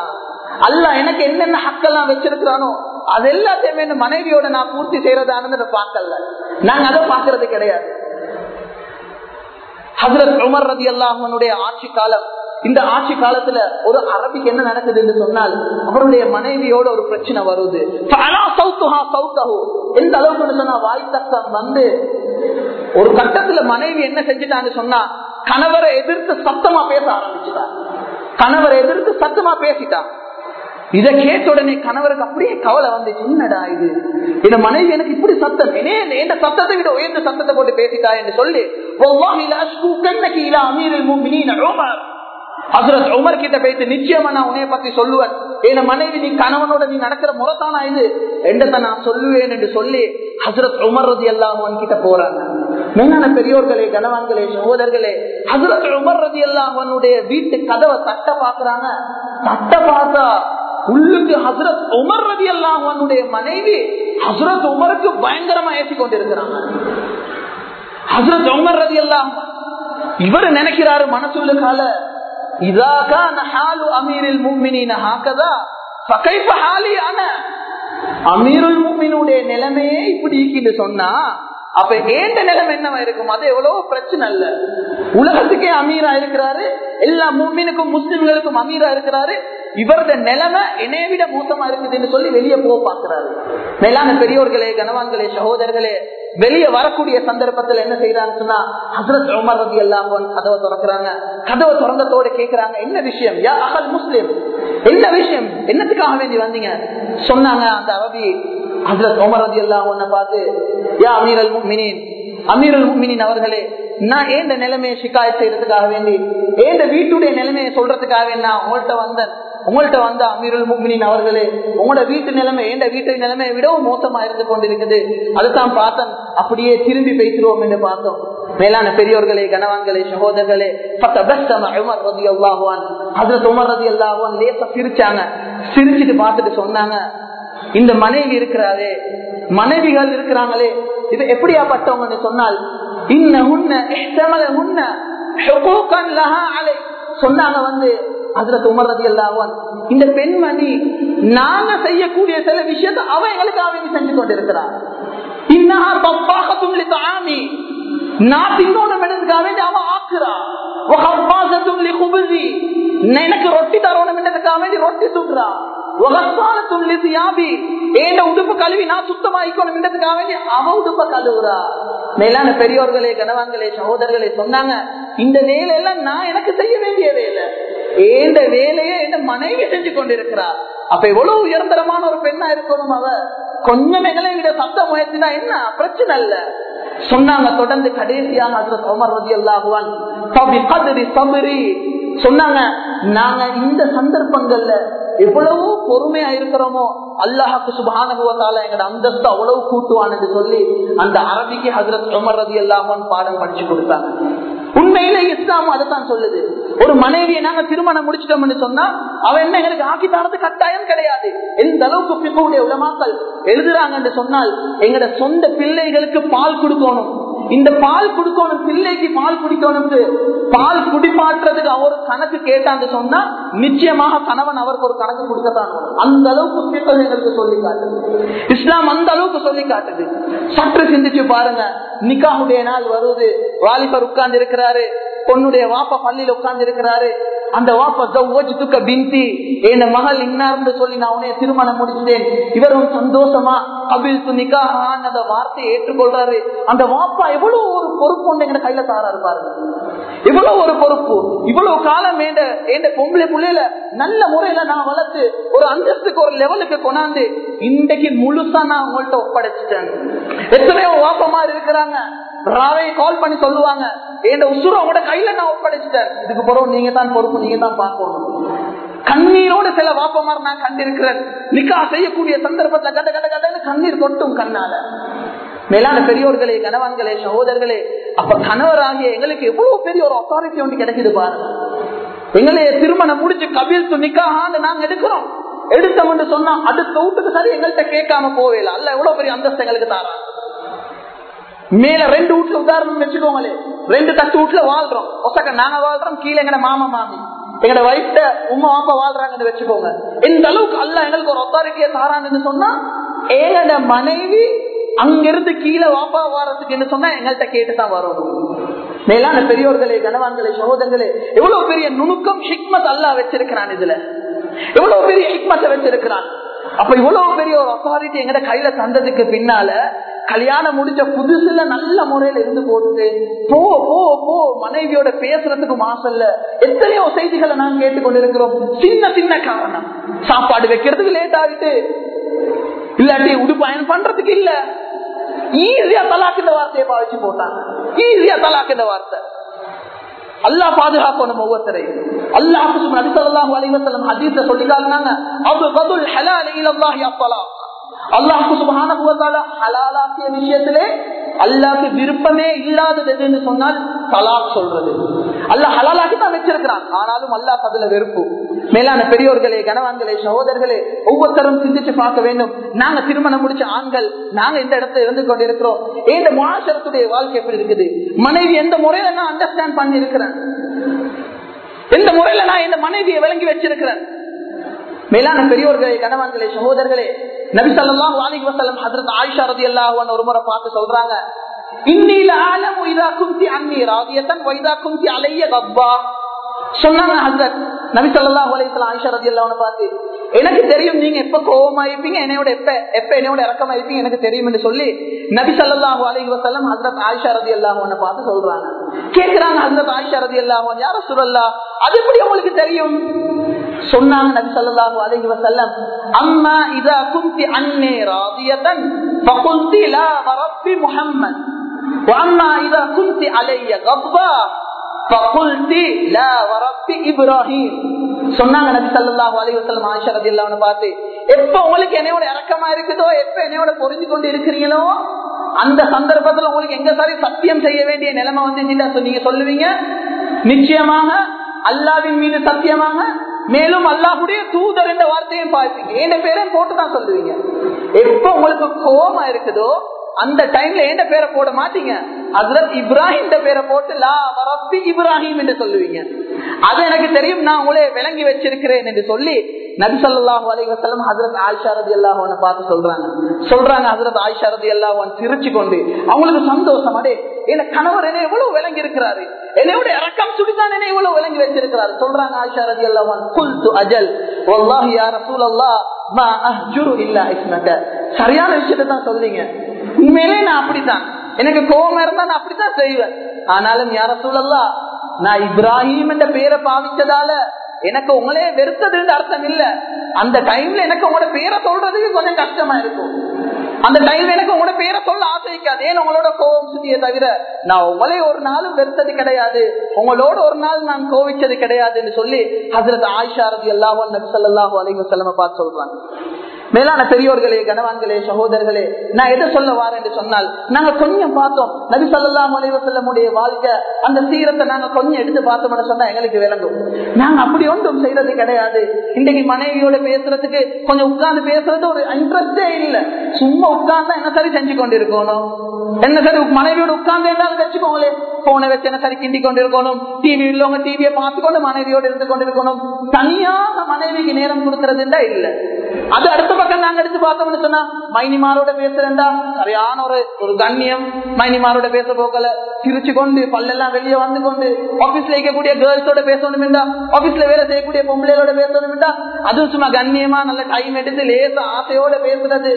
அல்ல எனக்கு என்னென்ன ஹக்கெல்லாம் வச்சிருக்கிறானோ அது எல்லாத்தையுமே இந்த மனைவியோட நான் பூர்த்தி செய்யறதானு பார்க்கல. நாங்க அதை பாக்குறது கிடையாது. ஹசரத் உமர் ரதி அல்லாஹனுடைய ஆட்சி காலம் இந்த ஆட்சி காலத்துல ஒரு அரபிக்கு என்ன நடக்குது என்று சொன்னால் அவருடைய மனைவியோட ஒரு பிரச்சனை வருது. எந்த அளவுக்கு சொன்னா வாய்த்தக்கம் வந்து ஒரு கட்டத்துல மனைவி என்ன செஞ்சுட்டான்னு சொன்னா கணவரை எதிர்த்து சத்தமா பேச ஆரம்பிச்சுட்டான் கணவரை எதிர்த்து சத்தமா பேசிட்டான் இதை கேட்ட உடனே கணவருக்கு அப்படியே கவலை வந்துச்சு என்னடா இது? இந்த மனைவி எனக்கு இப்படி சத்தம் என்ன சத்தத்தை விட உயர்ந்த சத்தத்தை போட்டு பேசிட்டா என்று சொல்லி ஹசரத் உமர் கிட்ட பேசி நிச்சயமா நான் உனைய பத்தி சொல்லுவேன். என் மனைவி நீ கணவனோட நீ நடக்கிற முறத்தானா இது? என்றதை நான் சொல்லுவேன் என்று சொல்லி ஹசரத் உமர்றது எல்லாம் கிட்ட போறாங்க. மேலான பெரியோர்களே கணவான்களே சகோதரர்களே ஹசரத் உமர்றது எல்லாம் வீட்டு கதவை தட்ட பாக்குறாங்க தட்ட பார்த்தா உள்ளுக்கு ஹசரத் உமர் ரதி அல்லாஹனுடைய மனைவி ஹசரத் உமருக்கு பயங்கரமா ஏற்றி கொண்டிருக்கிறாங்க. ஹசரத் உமர் ரதி அல்லாம் இவர் நினைக்கிறாரு மனசுள்ள கால இதாக்கா ஹாலு அமீரில் முக்மினின ஹாக்கதா ஃபகைஃப ஹாலி அன அமீருல் முக்மினுடைய நிலைமையே இப்படி இருக்குன்னு சொன்னா அப்ப ஏந்த நிலம் என்னவா இருக்கும்? அது எவ்வளவு பிரச்சனை இல்ல. உலகத்துக்கே அமீரா இருக்கிறாரு எல்லா மும்மினுக்கும் முஸ்லிம்களுக்கும் அமீரா இருக்கிறாரு. இவரது நிலைமை என்னைய விட மோசமா இருக்குதுன்னு சொல்லி வெளியே போக பாக்குறாரு மேலான பெரியோர்களே கனவான்களே சகோதரர்களே வெளியே வரக்கூடிய சந்தர்ப்பத்துல என்ன செய்யறாங்கன்னு சொன்னா ஹசரத் உமர் ரதி எல்லாம் கதவை திறக்கிறாங்க. கதவை திறந்ததோட கேட்கிறாங்க என்ன விஷயம்? யா அகல் முஸ்லிம். என்ன விஷயம்? என்னத்துக்காக வேண்டி வந்தீங்க? சொன்னாங்க அந்த அவதி ஹசரத் உமர் ரதி எல்லாம் ஒன்ன பார்த்து யா அமீரல் முக்மினின் அமீரல் முக்மினின் அவர்களே நான் ஏந்த நிலைமையை சிக்காயத் செய்யறதுக்காக வேண்டி ஏந்த வீட்டுடைய நிலைமையை சொல்றதுக்காக நான் உங்கள்கிட்ட வந்தேன். உங்கள்கிட்ட வந்த அமீருல் முக்மினின் அவர்களே உங்களோட வீட்டு நிலைமை எந்த வீட்டு நிலைமையை விடவும் மோசமா இருந்து கொண்டிருக்குது. அதுதான் பார்த்தோம் அப்படியே திரும்பி பேசுறோம் என்று பார்த்தோம். மேலான பெரியோர்களே கனவான்களே சகோதரர்களே உமர் ரதி அல்லாஹுவான் அதுல உமர் ரதி அல்லாஹுவான் லேச சிரிச்சாங்க. சிரிச்சுட்டு பார்த்துட்டு சொன்னாங்க இந்த மனைவி இருக்கிறாரே மனைவிகள் இருக்கிறாங்களே இது எப்படியாப்பட்டவங்கன்னு சொன்னால் இன்ன உன்ன உன்ன சொன்னாங்க வந்து அதுல உமர்றது எல்லாவன் இந்த பெண்மணி நாங்க செய்யக்கூடிய சில விஷயத்தை அவ எங்களுக்கு அவங்க செஞ்சு கொண்டிருக்கிறார். இன்னார் தப்பாக துள்ளி தாமி நான் தின்னோட எடுத்துக்காக வேண்டி அவன் ஆக்குறா. எனக்கு ரொட்டி தரணும் என்றதுக்காக வேண்டி ரொட்டி சுடுறா. உடுப்பு கழுவி நான் சுத்தமாக்கணும் என்றதுக்காக வேண்டி அவ உடுப்ப கழுவுறா. மேலான பெரியோர்களே கனவான்களே சகோதரர்களே சொன்னாங்க இந்த வேலையெல்லாம் நான் எனக்கு செய்ய வேண்டிய வேலை. ஏந்த வேலையை என்ன மனைவி செஞ்சு கொண்டிருக்கிறார் அப்ப எவ்வளவு உயர்ந்தரமான ஒரு பெண்ணா இருக்கணும் அவ? கொஞ்சம் எங்களை விட சப்த முயற்சினா என்ன? பிரச்சனை இல்ல. சொன்னாங்க தொடர்ந்து கடைசியாக ஹஜ்ரத் உமர் ரலியல்லாஹு அன்ஹு. சொன்னாங்க நாங்க இந்த சந்தர்ப்பங்கள்ல எவ்வளவு பொறுமையா இருக்கிறோமோ அல்லாஹாக்கு சுபானுபவத்தால எங்கட அந்தஸ்து அவ்வளவு கூட்டுவான்னு சொல்லி அந்த அரபிக்கு ஹசரத் உமர் ரதி அல்லாமன் பாடம் படிச்சு கொடுத்தாங்க. உண்மையில இஸ்லாம் அதைத்தான் சொல்லுது. ஒரு மனைவியை நாங்க திருமணம் முடிச்சிட்டோம்னு சொன்னா அவ என்ன எங்களுக்கு ஆக்கி தரது கட்டாயம் கிடையாது. எந்த அளவுக்கு பிற்புடைய உலமாக்கள் எழுதுறாங்கன்னு சொன்னால் எங்கட சொந்த பிள்ளைகளுக்கு பால் கொடுக்கணும். இந்த பால் கொடுக்கணும் பிள்ளைக்கு பால் குடிக்கணும் பால் கணக்கு கேட்டான்னு சொன்னா நிச்சயமாக கணவன் அவருக்கு ஒரு கணக்கு கொடுக்கத்தான் அந்த அளவுக்கு பிற்பது எங்களுக்கு சொல்லி காட்டுது. இஸ்லாம் அந்த அளவுக்கு சொல்லி காட்டுது. சற்று சிந்திச்சு பாருங்க. நிக்காவுடைய நாள் வருது. வாலிபர் உட்கார்ந்து இருக்கிறாரு பொண்ணுடைய வாப்பா பள்ளியில உட்கார்ந்து இருக்கிறாரு அந்த வாப்பா துக்க பிந்தி என் மகள் இன்னார்னு சொல்லி நான் உனைய திருமணம் முடிச்சேன் இவரும் சந்தோஷமா? அபில் நிக்காஹான் அந்த வார்த்தையை ஏற்றுக்கொள்றாரு. அந்த வாப்பா எவ்வளவு ஒரு பொறுப்பு ஒன்று எங்க கையில தாராரு பாருங்க. இவ்வளவு ஒரு பொறுப்பு. இவ்வளவு காலம் ஏண்ட ஏண்ட பொம்பளை புள்ளையில நல்ல முறையில நான் வளர்த்து ஒரு அந்தஸ்துக்கு ஒரு லெவலுக்கு கொண்டாந்து இன்றைக்கு முழுசா நான் உங்கள்ட்ட ஒப்படைச்சிட்டேன். எத்தனையோ வாப்பமா இருக்கிறாங்க. கால் பண்ணி சொல்லுவாங்க. என் உசுர உங்களோட கையில நான் ஒப்படைச்சிட்டேன். இதுக்கு பிறகு நீங்க தான் பொறுப்பு நீங்க தான் பார்க்கணும் கண்ணீரோடு சில வாப்பமார் நான் கண்டிருக்கிறேன். நிக்கா செய்யக்கூடிய சந்தர்ப்பத்துல கட கட கடன்னு கண்ணீர் கொட்டும் கண்ணால. மேலான பெரியோர்களே கணவான்களே சகோதரர்களே அப்ப கணவராகிய எங்களுக்கு எவ்வளவு பெரிய ஒரு அத்தாரிட்டி ஒன்று கிடைக்குது பாருங்க. எங்களைய திருமணம் முடிச்சு கபில் துணிக்காக நாங்க எடுக்கிறோம். எடுத்தோம்னு சொன்னா அடுத்த வீட்டுக்கு சரி எங்கள்கிட்ட கேட்காம போவேல. அல்ல எவ்வளவு பெரிய அந்தஸ்து எங்களுக்கு தாரா. மேல ரெண்டு வீட்டுல உதாரணம் வச்சுக்கோங்களே ரெண்டு தட்டு வீட்டுல வாழ்றோம். ஒசக்க நாங்க வாழ்றோம் கீழே எங்கட மாமா மாமி. எங்கட வயிற்ற உமா வாப்பா வாழ்றாங்கன்னு வச்சுக்கோங்க. இந்த அளவுக்கு அல்ல எங்களுக்கு ஒரு அத்தாரிட்டியை தாரான்னு சொன்னா எங்கட மனைவி அங்கிருந்து கீழே வாப்பா வாரத்துக்கு என்ன சொன்னா எங்கள்கிட்ட கேட்டுதான் வரணும் மேலான பெரியோர்களே கனவான்களே சகோதரர்களே எவ்வளவு பெரிய நுணுக்கம் ஹிக்மத் அல்லா வச்சிருக்கிறான் இதுல. எவ்வளவு பெரிய ஹிக்மத்தை வச்சிருக்கிறான். அப்ப இவ்வளவு பெரிய ஒரு அத்தாரிட்டி எங்கட கையில தந்ததுக்கு பின்னால கல்யாணம் முடிஞ்ச புதுசுல நல்ல முறையில இருந்து போட்டு போ போ போ மனைவியோட பேசுறதுக்கு மாசல்ல. எத்தனையோ செய்திகளை நான் கேட்டுக்கொண்டிருக்கிறோம். சின்ன சின்ன காரணம். சாப்பாடு வைக்கிறதுக்கு லேட் ஆகிட்டு இல்லாட்டி உடுப்பயன் பண்றதுக்கு இல்ல. ஈஸியா தலாக்கு இந்த வார்த்தையை பாவிச்சு போட்டாங்க. ஈஸியா தலாக்கு இந்த வார்த்தை. அல்லா பாதுகாக்கணும் ஒவ்வொருத்தரையும். அல்லாஹு நபிசல்லாஹு அலைவசல்லம் ஹதீஸ அல்லாஹுக்கு அது கதுல் ஹலாலாக்கிய விஷயத்திலே அல்லாக்கு விருப்பமே இல்லாதது எதுன்னு சொன்னால் தலாக் சொல்றது. அல்லாஹ் ஹலாலாக்கி தான் வச்சிருக்கிறான். ஆனாலும் அல்லாஹ் அதுல வெறுப்பு. மேலான பெரியோர்களே கனவான்களே சகோதரர்களே ஒவ்வொருத்தரும் சிந்திச்சு பார்க்க வேண்டும். நாங்க திருமணம் முடிச்ச ஆண்கள் நாங்க இந்த இடத்துல இருந்து கொண்டிருக்கிறோம். இந்த மாசத்துடைய வாழ்க்கை எப்படி இருக்குது? மனைவி எந்த முறையில நான் அண்டர்ஸ்டாண்ட் பண்ணி இருக்கிறேன் எந்த முறையில நான் இந்த மனைவியை விளங்கி வச்சிருக்கிறேன்? மேலான பெரியோர்களே கணவான்களே சகோதரர்களே நபி சல்லாஹ் அலிக் வசலம் ஹசரத் ஆயிஷா ரதி அல்லாஹ் ஒரு முறை பார்த்து சொல்றாங்க இன்னில ஆலம் வைதா குந்தி அன்னி ராதியத்தன் வைதா குந்தி அலைய கப்பா சொன்னாங்க ஹசரத் நபி சல்லாஹ் அலிஸ்லாம் ஆயிஷா ரதி அல்லாஹ் பார்த்து எனக்கு தெரியும் நீங்க எப்ப கோபமா இருப்பீங்க என்னையோட எப்ப எப்ப என்னையோட இறக்கமா இருப்பீங்க எனக்கு தெரியும் என்று சொல்லி நபி சல்லாஹூ அலி வசல்லம் ஹசரத் ஆயிஷா ரதி அல்லாஹ் பார்த்து சொல்றாங்க கேட்கிறாங்க ஹசரத் ஆயிஷா ரதி அல்லாஹ் யார சுரல்லா அது எப்படி உங்களுக்கு தெரியும் சொன்னாங்க நபி ஸல்லல்லாஹு அலைஹி வஸல்லம் அம்மா இதா குந்தி அன்னி ராதியதன் ஃபகுல்தி லா ரப்பி முஹம்மத் وأما إذا كنت علي غضبا இப்ராஹிம் சொன்னாங்க நபி சல்லாஹூ அலைவசல்லம் ஆஷா ரதி இல்லாம பார்த்து எப்ப உங்களுக்கு என்னையோட இறக்கமா இருக்குதோ எப்ப என்னையோட பொறிஞ்சு கொண்டு இருக்கிறீங்களோ அந்த சந்தர்ப்பத்துல உங்களுக்கு எங்க சாரி சத்தியம் செய்ய வேண்டிய நிலைமை வந்துச்சுன்னா நீங்க சொல்லுவீங்க? நிச்சயமாக அல்லாவின் மீது சத்தியமாக மேலும் அல்லாஹுடைய தூதர் என்ற வார்த்தையும் பார்ப்பீங்க என் பேரையும் போட்டு தான் சொல்லுவீங்க. எப்ப உங்களுக்கு கோபமா இருக்குதோ அந்த டைம்ல என் பேரை போட மாட்டீங்க? அதுல இப்ராஹிம் பேரை போட்டு லா வரப்பி இப்ராஹிம் என்று சொல்லுவீங்க. அது எனக்கு தெரியும் நான் உங்களே விளங்கி வச்சிருக்கிறேன் என்று சொல்லி நபிசல்லாஹு சொல்லாஹு ஹசரத் ஆயிஷா ரதி அல்லாஹன பார்த்து சொல்றாங்க. சொல்றாங்க ஹசரத் ஆயிஷா ரதி அல்லாஹன் சிரிச்சு கொண்டு அவங்களுக்கு சந்தோஷம்? அடே என்ன கணவர் என்ன எவ்வளவு விளங்கி இருக்கிறாரு? என்னையோட இறக்கம் சுடிதான் என்ன எவ்வளவு விளங்கி வச்சிருக்கிறாரு? சொல்றாங்க ஆயிஷா ரதி அல்லாஹன் குல் து அஜல் வல்லாஹி யா ரசூல் அல்லாஹ் மா அஹ்ஜுரு இல்லா இஸ்மக. சரியான விஷயத்தை தான் சொல்றீங்க. உண்மையிலே நான் அப்படித்தான். எனக்கு கோபம் இருந்தா நான் அப்படித்தான் செய்வேன். ஆனாலும் யார சூழல்லா நான் இப்ராஹிம் என்ற பேரை பாவிச்சதால எனக்கு உங்களே வெறுத்ததுன்னு அர்த்தம் இல்ல. அந்த டைம்ல எனக்கு உங்களோட பேரை சொல்றதுக்கு கொஞ்சம் கஷ்டமா இருக்கும். அந்த டைம்ல எனக்கு உங்களோட பேரை சொல்ல ஆசைக்காது. ஏன் உங்களோட கோபம் சுத்தியே தவிர நான் உங்களே ஒரு நாளும் வெறுத்தது கிடையாது. உங்களோட ஒரு நாள் நான் கோவிச்சது கிடையாதுன்னு சொல்லி ஹசரத் ஆயிஷா ரதி அல்லாஹோ நபி சல்லாஹூ அலைஹி பார்த்து சொல்றாங்க. மேலான பெரியோர்களே கனவான்களே சகோதரர்களே நான் எதை சொல்ல வாரேன் என்று சொன்னால் நாங்க கொஞ்சம் பார்த்தோம். நபி சல்லாஹ் அலைவசல்லமுடைய வாழ்க்கை அந்த சீரத்தை நாங்க கொஞ்சம் எடுத்து பார்த்தோம்னு சொன்னா எங்களுக்கு விளங்கும். நாங்க அப்படி ஒன்றும் செய்யறது கிடையாது. இன்னைக்கு மனைவியோட பேசுறதுக்கு கொஞ்சம் உட்கார்ந்து பேசுறது ஒரு இன்ட்ரெஸ்டே இல்ல. சும்மா உட்கார்ந்தா என்ன சரி செஞ்சு கொண்டிருக்கணும்? என்ன சரி மனைவியோட உட்கார்ந்து இருந்தாலும் வச்சுக்கோங்களேன். போனை வச்சு என்ன சரி கிண்டி கொண்டிருக்கணும்? டிவி உள்ளவங்க டிவியை பார்த்துக்கொண்டு மனைவியோடு இருந்து கொண்டிருக்கணும். தனியாக மனைவிக்கு நேரம் கொடுக்கறதுண்டா இல்ல. அது அடுத்த பக்கம் நாங்க எடுத்து பார்த்தோம்னு சொன்னா மைனிமாரோட பேசுறேன்டா சரியான ஒரு ஒரு கண்ணியம். மைனிமாரோட பேச போக்கல. சிரிச்சு கொண்டு பல்லெல்லாம் வெளியே வந்து கொண்டு ஆபீஸ்ல இருக்கக்கூடிய கேர்ள்ஸோட பேசணும் ஆபீஸ்ல வேலை செய்யக்கூடிய பொம்பளைகளோட பேசணும் அதுவும் சும்மா கண்ணியமா நல்ல டைம் எடுத்து லேச ஆசையோட பேசுறது.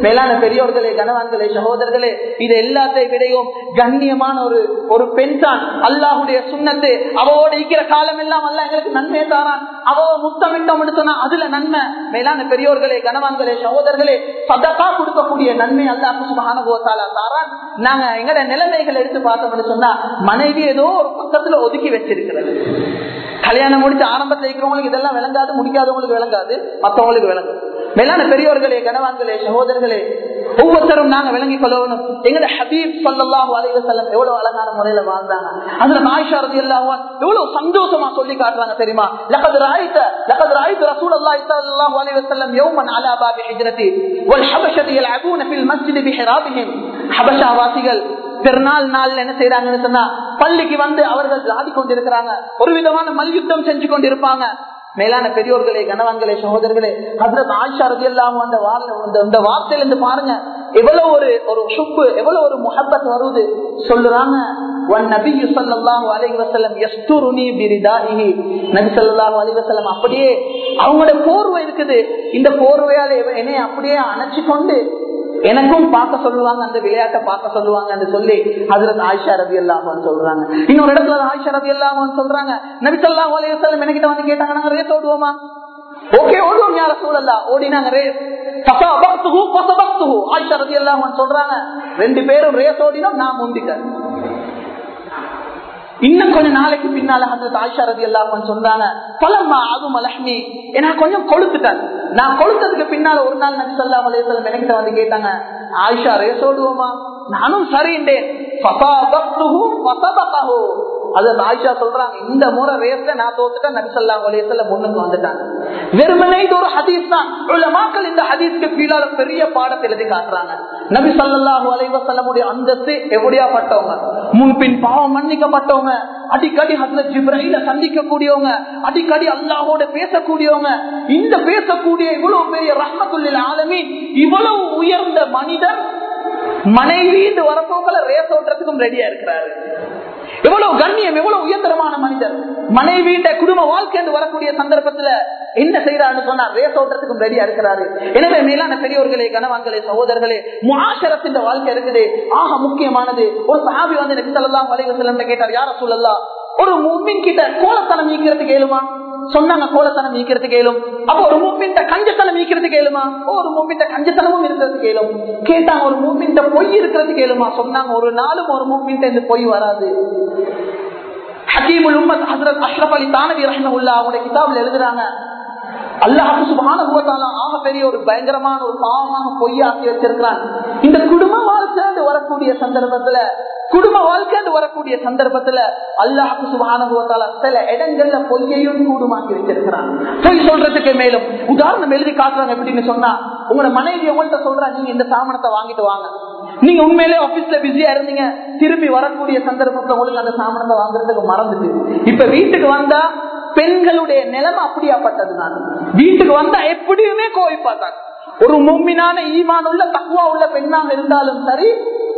மேலான பெரியோர்களே கனவான்களே சகோதரர்களே இது எல்லாத்தையும் விடையும் கண்ணியமான ஒரு ஒரு பெண் தான் அல்லாஹுடைய சுண்ணத்து. அவவோட இருக்கிற காலம் எல்லாம் அல்ல எங்களுக்கு நன்மை தாரான். அவ முத்தமிட்டோம் சொன்னா அதுல நன்மை. மேலான பெற்றோர்களே கனவான்களே சகோதரர்களே சதக்கா கொடுக்கக்கூடிய நன்மை அல்லாஹு சுபஹானுபவத்தாலா தாரான் நாங்க எங்கட நிலைமைகள் எடுத்து பார்த்தோம்னு சொன்னா மனைவி ஏதோ ஒரு பக்கத்துல ஒதுக்கி வச்சிருக்கிறது. கல்யாணம் முடிச்சு ஆரம்பத்தில் இருக்கிறவங்களுக்கு இதெல்லாம் விளங்காது முடிக்காதவங்களுக்கு விளங்காது மற்றவங்களுக்கு விளங்கும். மேலான பெரியோர்களே கனவான்களே சகோதரர்களே ஒவ்வொருத்தரும் நாங்க விளங்கிக் கொள்ளணும். எங்கட ஹபீப் சல்லாஹு அலைவ செல்லம் எவ்வளவு அழகான முறையில வாழ்ந்தாங்க. அந்த நாயிஷா ரதி எல்லாவும் எவ்வளவு சந்தோஷமா சொல்லி காட்டுறாங்க தெரியுமா? லகத் ராய்த்த லகத் ராய்த்து ரசூல் அல்லாஹ் சல்லாஹு அலைவ செல்லம் யௌமன் அலா பாபி ஹிஜ்ரதி வல் ஹபஷதி யல்அபூன ஃபில் மஸ்ஜித் பிஹிராபிஹிம். ஹபஷா வாசிகள் பெருநாள் நாள் என்ன செய்யறாங்கன்னு சொன்னா பள்ளிக்கு வந்து அவர்கள் ஆடி கொண்டிருக்கிறாங்க. ஒரு விதமான மல்யுத்தம் செஞ்சு கொண்டிருப்பாங்க. மேலான பெரியோர்களே கணவான்களே சகோதரர்களே ஹசரத் ஆயிஷா ரதி எல்லாம் அந்த இந்த வார்த்தையில இருந்து பாருங்க. எவ்வளவு ஒரு ஒரு சுப்பு எவ்வளவு ஒரு முகப்பத் வருது? சொல்லுறாங்க அப்படியே அவங்களோட போர்வை இருக்குது. இந்த போர்வையால என்னை அப்படியே அணைச்சு கொண்டு எனக்கும் பார்க்க சொல்லுவாங்க அந்த விளையாட்டை பார்க்க சொல்லுவாங்க சொல்லி அதுல ஆயிஷா ரவி அல்லாமன்னு சொல்றாங்க. இன்னொரு இடத்துல ஆயிஷா ரவி அல்லாமன்னு சொல்றாங்க நபிசல்லா அலையம் என்கிட்ட வந்து கேட்டாங்க நாங்க ரேஸ் ஓடுவோமா? ஓகே ஓடுவோம் யார சூழல்லா ஓடினாங்க ரேஸ் ஆயிஷா ரவி அல்லாமன்னு சொல்றாங்க ரெண்டு பேரும் ரேஸ் ஓடினோம் நான் முந்திட்டேன். இன்னும் கொஞ்ச நாளைக்கு பின்னால அந்த ஆயிஷா ரதி எல்லாம் சொன்னாங்க பலம்மா அது லட்சுமி ஏன்னா கொஞ்சம் கொளுத்துட்டேன். நான் கொளுத்ததுக்கு பின்னால ஒரு நாள் நபி சொல்லா அலையம் என்கிட்ட வந்து கேட்டாங்க ஆயிஷா ரேஸ் சொல்லுவோமா? நானும் சரிண்டேன் அது ஆயிஷா சொல்றாங்க இந்த முறை ரேஸ்ல நான் தோத்துட்டேன். நபிசல்லா வலையத்துல முன்னுக்கு வந்துட்டாங்க. வெறுமனே இது ஒரு ஹதீஸ் தான். மக்கள் இந்த ஹதீஸ்க்கு கீழால பெரிய பாடத்தை எழுதி காட்டுறாங்க. நபி சல்லாஹூ அலைவசல்லமுடைய அந்தஸ்து எப்படியாப்பட்டவங்க? முன்பின் பாவம் மன்னிக்கப்பட்டவங்க அடிக்கடி ஹசரத் ஜிப்ரஹில சந்திக்கக்கூடியவங்க அடிக்கடி அல்லாஹோட பேசக்கூடியவங்க இந்த பேசக்கூடிய இவ்வளவு பெரிய ரஹமத்துல்லில் ஆலமி இவ்வளவு உயர்ந்த மனிதர் மனைவி வரப்போக்களை ரேச ஓட்டுறதுக்கும் ரெடியா இருக்கிறாரு. எவ்வளவு கண்ணியம் எவ்வளவு உயர்தரமான மனிதர். மனைவி குடும்ப வாழ்க்கை என்று வரக்கூடிய சந்தர்ப்பத்துல என்ன செய்யறாருன்னு சொன்னா ரேஸ் ஓட்டுறதுக்கும் ரெடியா இருக்கிறாரு. எனவே மேலான பெரியவர்களே கணவான்களே சகோதரர்களே முஆஷரத்தின் வாழ்க்கை இருக்குது. ஆக முக்கியமானது ஒரு சாபி வந்து நெக்ஸ்ட் எல்லாம் அலைஹி கேட்டார் யார சொல்லலாம் ஒரு மும்மின் கிட்ட கோலத்தனம் நீக்கிறதுக்கு கேளுமா சொன்னாங்க கோலத்தனம் நீக்கிறது கேளும் அப்போ ஒரு மூமின்ட்ட கஞ்சத்தனம் நீக்கிறது கேளுமா ஒரு மூமின்ட்ட கஞ்சத்தனமும் இருக்கிறது கேளும் கேட்டாங்க ஒரு மூமின்ட்ட பொய் இருக்கிறது கேளுமா சொன்னாங்க ஒரு நாளும் ஒரு மூமின்ட்ட இந்த பொய் வராது. ஹக்கீமுல் உம்மத் ஹசரத் அஷ்ரப் அலி தானவி ரஹ்மஹுல்லா அவங்களுடைய கிதாபில் எழுதுறாங்க. அல்லாஹு சுபான ஆக பெரிய ஒரு பயங்கரமான ஒரு பாவமாக பொய்யாக்கி வச்சிருக்கிறான். இந்த குடும்ப வாழ்க்கை வரக்கூடிய சந்தர்ப்பத்துல குடும்ப வாழ்க்கை வரக்கூடிய சந்தர்ப்பத்துல அல்லாஹு சுபானுபவத்தால சில இடங்கள்ல பொய்யையும் கூடுமாக்கி வச்சிருக்கிறான். பொய் சொல்றதுக்கு மேலும் உதாரணம் எழுதி காட்டுறாங்க எப்படின்னு சொன்னா உங்களோட மனைவி உங்கள்கிட்ட சொல்றா நீங்க இந்த சாமனத்தை வாங்கிட்டு வாங்க. நீங்க உண்மையிலே ஆபீஸ்ல பிஸியா இருந்தீங்க. திரும்பி வரக்கூடிய சந்தர்ப்பத்துல உங்களுக்கு அந்த சாமனத்தை வாங்குறதுக்கு மறந்துட்டு. இப்ப வீட்டுக்கு வந்தா பெண்களுடைய நிலைமை அப்படியாப்பட்டது நான் வீட்டுக்கு வந்தா எப்படியுமே கோவிப்பாட்டாங்க ஒரு மும்மினான ஈமான் உள்ள தக்குவா உள்ள பெண்ணாக இருந்தாலும் சரி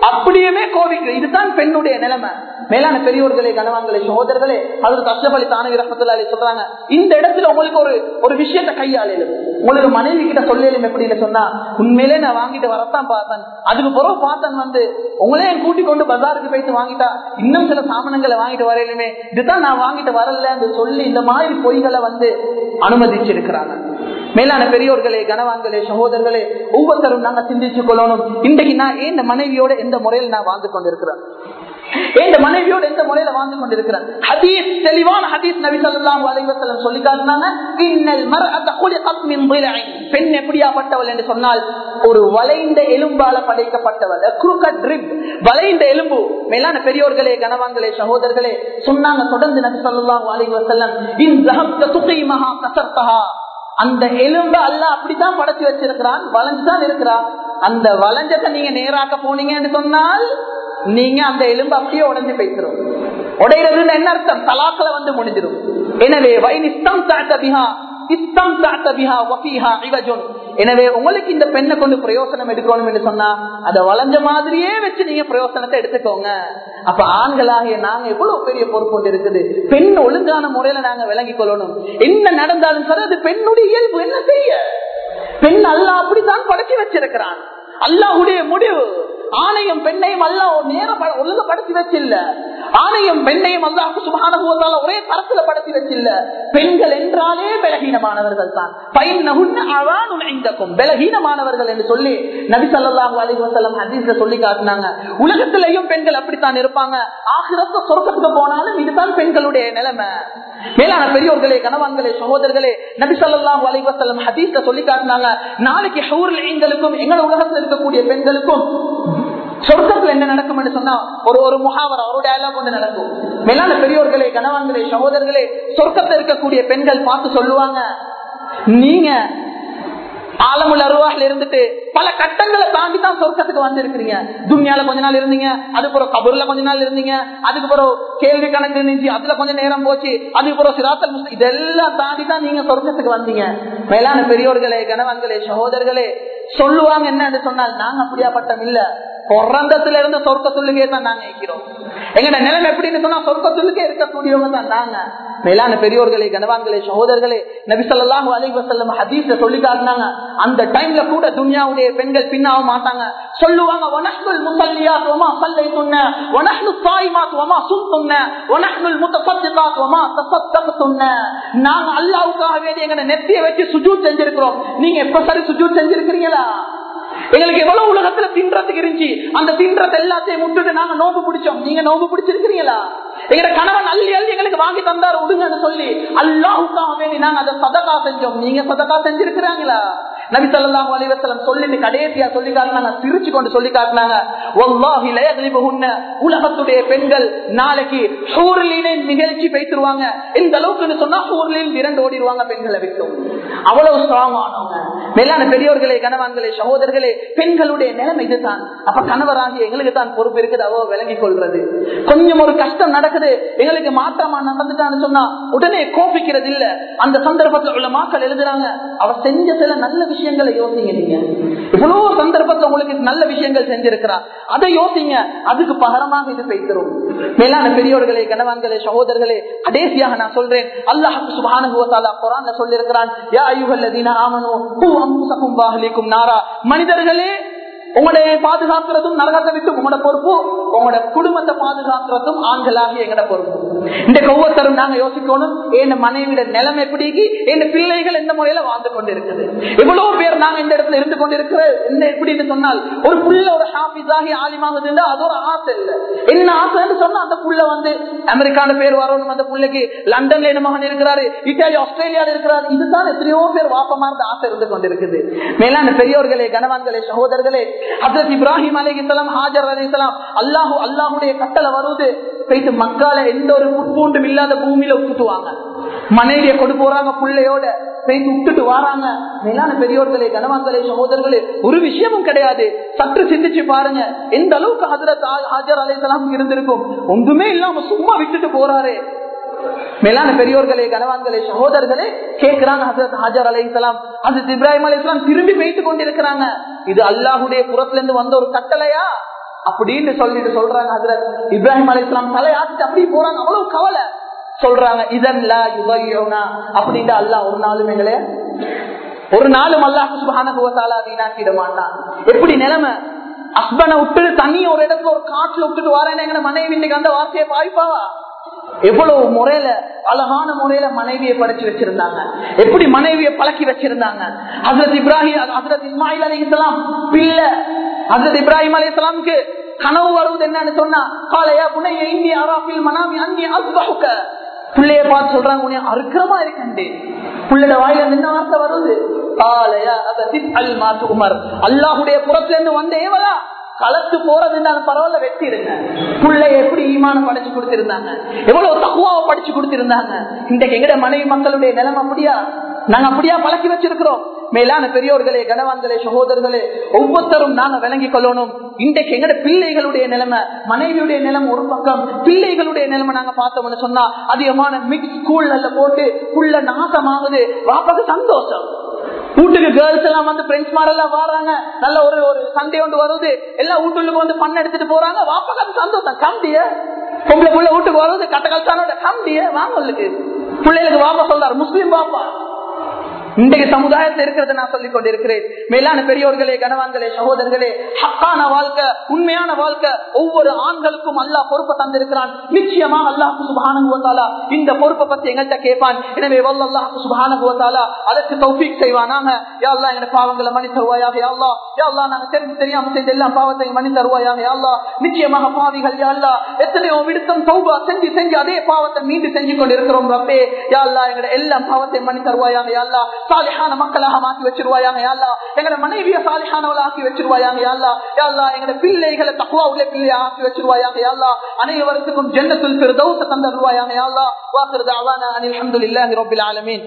அப்படியுமே கோவிக்கு இதுதான் பெண்ணுடைய நிலைமை. மேலான பெரியோர்களே கனவான்களே சகோதரர்களே அது கஷ்டப்படி தானே தானவி ரஹமத்துல்லாஹி சொல்றாங்க இந்த இடத்துல உங்களுக்கு ஒரு ஒரு விஷயத்த கையாளலும் உங்களுக்கு மனைவி கிட்ட சொல்லலும் எப்படி சொன்னா உண்மையிலே நான் வாங்கிட்டு வரத்தான் பார்த்தேன். அதுக்கு பிறகு பார்த்தன் வந்து உங்களே கூட்டி கொண்டு பஜாருக்கு போயிட்டு வாங்கிட்டா இன்னும் சில சாமானங்களை வாங்கிட்டு வரையிலுமே இதுதான் நான் வாங்கிட்டு வரல சொல்லி இந்த மாதிரி பொய்களை வந்து அனுமதிச்சிருக்கிறாங்க. மேலான பெரியோர்களே கனவான்களே சகோதரர்களே ஒவ்வொருத்தரும் நாங்க சிந்திச்சு கொள்ளணும். இன்றைக்கு நான் ஏன் இந்த மனைவியோட எந்த முறையில் நான் வாழ்ந்து கொண்டிருக்கிறேன்? இந்த மனைவியோடு எந்த முறையில வாழ்ந்து கொண்டிருக்கிறார்? தெளிவான ஹதீஸ் நபி சொன்னால் ஒரு வளைந்த எலும்பால படைக்கப்பட்டவள் வளைந்த எலும்பு. மேலான பெரியோர்களே கனவாங்களே சகோதரர்களே சொன்னாங்க தொடர்ந்து நபி சொல்லாம் அலைவசலம் எலும்ப அல்ல அப்படித்தான் படைச்சு வச்சிருக்கிறான் வளைஞ்சுதான் இருக்கிறான். அந்த வளைஞ்சத்தை நீங்க நேராக்க போனீங்கன்னு சொன்னால் நீங்க அந்த எலும்பு அப்படியே உடஞ்சு பேசுறோம் உடையிறதுன்னு என்ன அர்த்தம்? தலாக்களை வந்து முடிஞ்சிடும் எனவே வைனிஸ்தம் தாத்தபிஹா எனவே உங்களுக்கு இந்த பெண்ணை கொண்டு பிரயோசனம் எடுக்கணும் என்று சொன்னா அதை வளைஞ்ச மாதிரியே வச்சு நீங்க பிரயோசனத்தை எடுத்துக்கோங்க. அப்ப ஆண்களாகிய நாங்க எவ்வளவு பெரிய பொறுப்பு கொண்டு இருக்குது? பெண் ஒழுங்கான முறையில நாங்க விளங்கிக் கொள்ளணும். என்ன நடந்தாலும் சரி அது பெண்ணுடைய இயல்பு. என்ன செய்ய? பெண் அல்ல அப்படித்தான் படைச்சு வச்சிருக்கிறான். அல்லாஹுடைய முடிவு. ஆணையும் பெண்ணையும் அல்ல நேரம் ஒழுங்குபடுத்தி வச்சில்ல. ஆணையம் பெண்ணையும் அல்லாஹு சுபான ஒரே தரத்துல படுத்தி வச்சில்ல. பெண்கள் என்றாலே பலகீனமானவர்கள் தான். பலகீனமானவர்கள் என்று சொல்லி நபி சல்லாஹூ அலி ஹதீஸ்ல சொல்லி காட்டினாங்க. உலகத்திலையும் பெண்கள் அப்படித்தான் இருப்பாங்க. ஆகிரத்த சொர்க்கத்துக்கு போனாலும் இதுதான் பெண்களுடைய நிலைமை. மேலான பெரியோர்களே கணவான்களே சகோதரர்களே நபி சல்லாஹூ அலி ஹதீஸ்ல சொல்லி காட்டினாங்க. நாளைக்கு ஹவுர்ல எங்களுக்கும் எங்கள் உலகத்தில் இருக்கக்கூடிய பெண்களுக்கும் சொர்க்கத்துல என்ன நடக்கும் என்று சொன்னா ஒரு ஒரு முகாவரம் ஒரு டயலாக் ஒன்று நடக்கும். மேலான பெரியோர்களே கணவான்களே சகோதரர்களே சொர்க்கத்தில் இருக்கக்கூடிய பெண்கள் பார்த்து சொல்லுவாங்க நீங்க ஆலமுல் அருவாஹில் இருந்துட்டு பல கட்டங்களை தாண்டி தான் சொர்க்கத்துக்கு வந்திருக்கிறீங்க. துன்யால கொஞ்ச நாள் இருந்தீங்க அதுக்கப்புறம் கபூர்ல கொஞ்ச நாள் இருந்தீங்க அதுக்கப்புறம் கேள்வி கணக்கு இருந்துச்சு அதுல கொஞ்ச நேரம் போச்சு அதுக்கப்புறம் சிராத்தல் முஸ்லிம் இதெல்லாம் தாண்டி தான் நீங்க சொர்க்கத்துக்கு வந்தீங்க. மேலான பெரியோர்களே கணவன்களே சகோதரர்களே சொல்லுவாங்க என்னன்னு சொன்னால் நாங்க அப்படியாப்பட்டம் இல்ல. பிறந்தத்துல இருந்து சொர்க்க தான் நாங்க இருக்கிறோம். எங்கட எப்படின்னு சொன்னா சொர்க்கத்துள்ளுக்கே இருக்கக்கூடியவங்க தான் நாங்க. மேலான பெரியோர்களே கனவான்களே சகோதரர்களே நபிசல்லாஹு அலி வசல்லம் ஹதீஸ்ல சொல்லி காட்டினாங்க. அந்த டைம்ல கூட துன்யாவுடைய பெண்கள் பின்னாக மாட்டாங்க. சொல்லுவாங்க ஒனஹ்னுல் முசல்லியாத் வமா சல்லைத்துன்ன ஒனஹ்னு சாயிமாத் வமா சுன்துன்ன ஒனஹ்னுல் முத்தசத்திகாத் வமா தசத்தகத்துன்ன நாங்க அல்லாஹ்வுக்காக வேண்டி எங்க நெத்திய வச்சு சுஜூத் செஞ்சிருக்கிறோம். நீங்க எப்ப சரி சுஜூத் செஞ்சிருக்கிறீங்களா? எங்களுக்கு எவ்வளவு உலகத்துல தின்றதுக்கு இருந்துச்சு. அந்த தின்றத்தை எல்லாத்தையும் விட்டுட்டு நாங்க நோம்பு பிடிச்சோம். நீங்க நோம்பு பிடிச்சிருக்கிறீங்களா? எங்க கணவன் அள்ளி அள்ளி எங்களுக்கு வாங்கி தந்தாரு விடுங்கன்னு சொல்லி. அல்லாஹுக்காக வேண்டி நாங்க அதை சதக்கா செஞ்சோம். நீங்க சதக்கா செஞ்சிருக்கிறாங்களா? நபி ஸல்லல்லாஹு சொல்லிட்டு கடைசியா சொல்லி காட்டினாங்க சிரிச்சு கொண்டு சொல்லி காட்டினாங்க. உலகத்துடைய பெண்கள் நாளைக்கு ஹூர்லீனின் நிகழ்ச்சி பேசிடுவாங்க இந்த அளவுக்கு சொன்னா ஹூர்லீன் விரண்டு ஓடிடுவாங்க பெண்களை விட்டும். அவ்வளவு ஸ்ட்ராங் ஆனவங்க. மேலான பெரியோர்களே கணவான்களே சகோதரர்களே பெண்களுடைய நிலைமை இதுதான். அப்ப கணவராகி எங்களுக்கு தான் பொறுப்பு இருக்குது. அவ விளங்கிக் கொள்றது. கொஞ்சம் ஒரு கஷ்டம் நடக்குது. எங்களுக்கு மாற்றமா நடந்துட்டான்னு சொன்னா உடனே கோபிக்கிறது இல்ல அந்த சந்தர்ப்பத்தில் உள்ள மாக்கள் எழுதுறாங்க அவ செஞ்ச சில நல்ல விஷயங்களை யோசிங்க நீங்க. இவ்வளவு சந்தர்ப்பத்தை உங்களுக்கு நல்ல விஷயங்கள் செஞ்சிருக்கிறா. அதை யோசிங்க. அதுக்கு பகரமாக இது பேசுறோம் மேலான பெரியோர்களே கணவான்களே சகோதரர்களே கடைசியாக நான் சொல்றேன். அல்லாஹ் சுபானுவத்தாலா குரான்ல சொல்லியிருக்கிறான் யா ஐயுகல்லதீன ஆமனோ பூ அம்சகும் வாஹலிக்கும் நாரா. மனிதர்களே உங்களுடைய பாதுகாக்கிறதும் நரகத்தை விட்டு உங்களோட பொறுப்பு உங்களோட குடும்பத்தை பாதுகாக்கிறதும் ஆண்களாக எங்கட பொறுப்பு. இந்த ஒவ்வொருத்தரும் நாங்க யோசிக்கணும் என் மனைவிட நிலைமை எப்படி என் பிள்ளைகள் எந்த முறையில வாழ்ந்து கொண்டிருக்குது. எவ்வளவு பேர் நாங்க இந்த இடத்துல இருந்து கொண்டிருக்கிற என்ன எப்படின்னு சொன்னால் ஒரு புள்ள ஒரு ஹாபிஸாகி ஆலிமாகுதுன்னா அது ஒரு ஆசை இல்ல. என்ன ஆசைன்னு சொன்னா அந்த புள்ள வந்து அமெரிக்கான பேர் வரணும் அந்த புள்ளைக்கு லண்டன்ல என்ன மகன் இருக்கிறாரு இட்டாலி ஆஸ்திரேலியாவில் இருக்கிறாரு. இதுதான் எத்தனையோ பேர் வாப்பமா இருந்த ஆசை இருந்து கொண்டிருக்குது. மேலான பெரியோர்களே கனவான்களே சகோதரர்களே ஹசரத் இப்ராஹிம் அலிசலாம் ஹாஜர் அலிசலாம் அல்லாஹு அல்லாஹுடைய கட்டளை வருது. போயிட்டு மக்கால எந்த ஒரு முற்பூண்டும் இல்லாத பூமியில விட்டுட்டுவாங்க மனைவிய கொண்டு போறாங்க பிள்ளையோட. போயிட்டு விட்டுட்டு வராங்க. மேலான பெரியோர்களே கனவான்களே சகோதரர்களே ஒரு விஷயமும் கிடையாது. சற்று சிந்திச்சு பாருங்க. எந்த அளவுக்கு ஹசரத் ஹாஜர் அலைசலாம் இருந்திருக்கும்? ஒன்றுமே இல்லாம சும்மா விட்டுட்டு போறாரு. மேலான பெரியோர்களே கனவான்களே சகோதரர்களே கேட்கிறாங்க ஹசரத் ஹாஜர் அலை இஸ்லாம் ஹசரத் இப்ராஹிம் அலி இஸ்லாம் திரும்பி வைத்துக் கொண்டிருக்கிறாங்க. இது அல்லாஹுடைய புறத்துல இருந்து வந்த ஒரு கட்டளையா? அப்படின்னு சொல்லிட்டு சொல்றாங்க ஹசரத் இப்ராஹிம் அலி இஸ்லாம் தலையாட்டு அப்படி போறாங்க. அவ்வளவு கவலை. சொல்றாங்க இதன் அப்படின்ட்டு அல்லாஹ் ஒரு நாளும் எங்களே ஒரு நாளும் அல்லாஹ் சுபானகுவத்தாலா வீணாக்கிட மாட்டான். எப்படி நிலைமை? அஸ்பனை விட்டுட்டு தண்ணி ஒரு இடத்துல ஒரு காட்டுல விட்டுட்டு வரேன் எங்க மனைவி இன்னைக்கு அந்த வார்த்தையை பாய்ப்பாவா எவ்வளவு முறையில அழகான முறையில மனைவியை படைச்சு வச்சிருந்தாங்க. எப்படி மனைவியை பழக்கி வச்சிருந்தாங்க. ஹசரத் இப்ராஹிம் ஹசரத் இஸ்மாயில் அலி இஸ்லாம் பிள்ளை ஹசரத் இப்ராஹிம் அலி இஸ்லாமுக்கு கனவு வருவது என்னன்னு சொன்னா காலையா புனைய இந்திய அராபில் மனாமி அந்நிய அஸ்பஹுக்க பிள்ளைய பார்த்து சொல்றாங்க உன்னை அருக்கிரமா இருக்கண்டு. பிள்ளைட வாயில என்ன வார்த்தை வருது? காலையா அல் மாத்து உமர். அல்லாஹுடைய புறத்துல இருந்து வந்த ஏவலா களத்து போறதுனால பரவாயில்ல வெட்டிடுங்க பிள்ளை எப்படி ஈமானம் படிச்சு கொடுத்திருந்தாங்க? எவ்வளவு தகுவாவை படிச்சு கொடுத்திருந்தாங்க? இன்றைக்கு எங்கட மனைவி மக்களுடைய நிலைமை அப்படியா? நாங்க அப்படியா பழக்கி வச்சிருக்கிறோம். மேலான பெரியோர்களே கனவான்களே சகோதரர்களே ஒவ்வொருத்தரும் நாங்க விளங்கி கொள்ளணும். இன்றைக்கு எங்கட பிள்ளைகளுடைய நிலைமை மனைவியுடைய நிலைமை ஒரு பக்கம் பிள்ளைகளுடைய நிலைமை நாங்க பார்த்தோம்னு சொன்னா அதிகமான மிக்ஸ் ஸ்கூல் போட்டு புள்ள நாசமாகுது. வாப்பாக்கு சந்தோஷம். வீட்டுக்கு கேர்ள்ஸ் எல்லாம் வந்து பிரெண்ட்ஸ் மாரெல்லாம் வர்றாங்க நல்ல ஒரு ஒரு சண்டே ஒன்று வருது. எல்லாம் வீட்டுக்கு வந்து பண்ண எடுத்துட்டு போறாங்க. வாப்பாக்கு சந்தோஷம். கம்பிய பொம்பளை புள்ள வீட்டுக்கு வருது கட்டகல்சானோட கம்பிய வாங்கலுக்கு பிள்ளைகளுக்கு வாப்பா சொல்றாரு. முஸ்லீம் பாப்பா இன்றைய சமுதாயத்தில் இருக்கிறத நான் சொல்லிக் கொண்டிருக்கிறேன் மேலான பெரியோர்களே கனவான்களே சகோதரர்களே ஹக்கான வாழ்க்கை உண்மையான வாழ்க்கை ஒவ்வொரு ஆண்களுக்கும் அல்லாஹ் பொறுப்பை தந்திருக்கிறான். நிச்சயமா அல்லாஹு சுபானுவத்தாலா இந்த பொறுப்பை பத்தி எங்கள்கிட்ட கேட்பான். எனவே வல்லாஹு சுபானுவத்தாலா அதற்கு தௌஃபீக் செய்வானாங்க யாழ்லா எங்க பாவங்களை மணி தருவாயாக யாழ்லா யாழ்லா நாங்க தெரிஞ்சு தெரியாம செய்த எல்லா பாவத்தையும் மணி தருவாயாக யாழ்லா நிச்சயமாக பாவிகள் யாழ்லா எத்தனையோ விடுத்தம் சௌபா செஞ்சு செஞ்சு அதே பாவத்தை மீண்டு செஞ்சு கொண்டு இருக்கிறோம் ரப்பே யாழ்லா எங்க எல்லா பாவத்தையும் மணி தருவாயாக யாழ்லா சாலிஹான மக்களாக மாற்றி வச்சிருவாயாங்க யாழ்லா எங்களை மனைவியை சாலிஹானவள ஆக்கி வச்சிருவாயாங்க யாழ்லா யாழ்லா எங்கட பிள்ளைகளை தக்குவா உள்ள பிள்ளைய ஆக்கி வச்சிருவாயாங்க யாழ்லா அனைவருக்கும் ஜென்னத்தில் பெருதௌச தந்தருவாயாங்க யாழ்லா வாக்குறது அவான அனில் அஹமதுல்லாஹி ரபில் ஆலமீன்.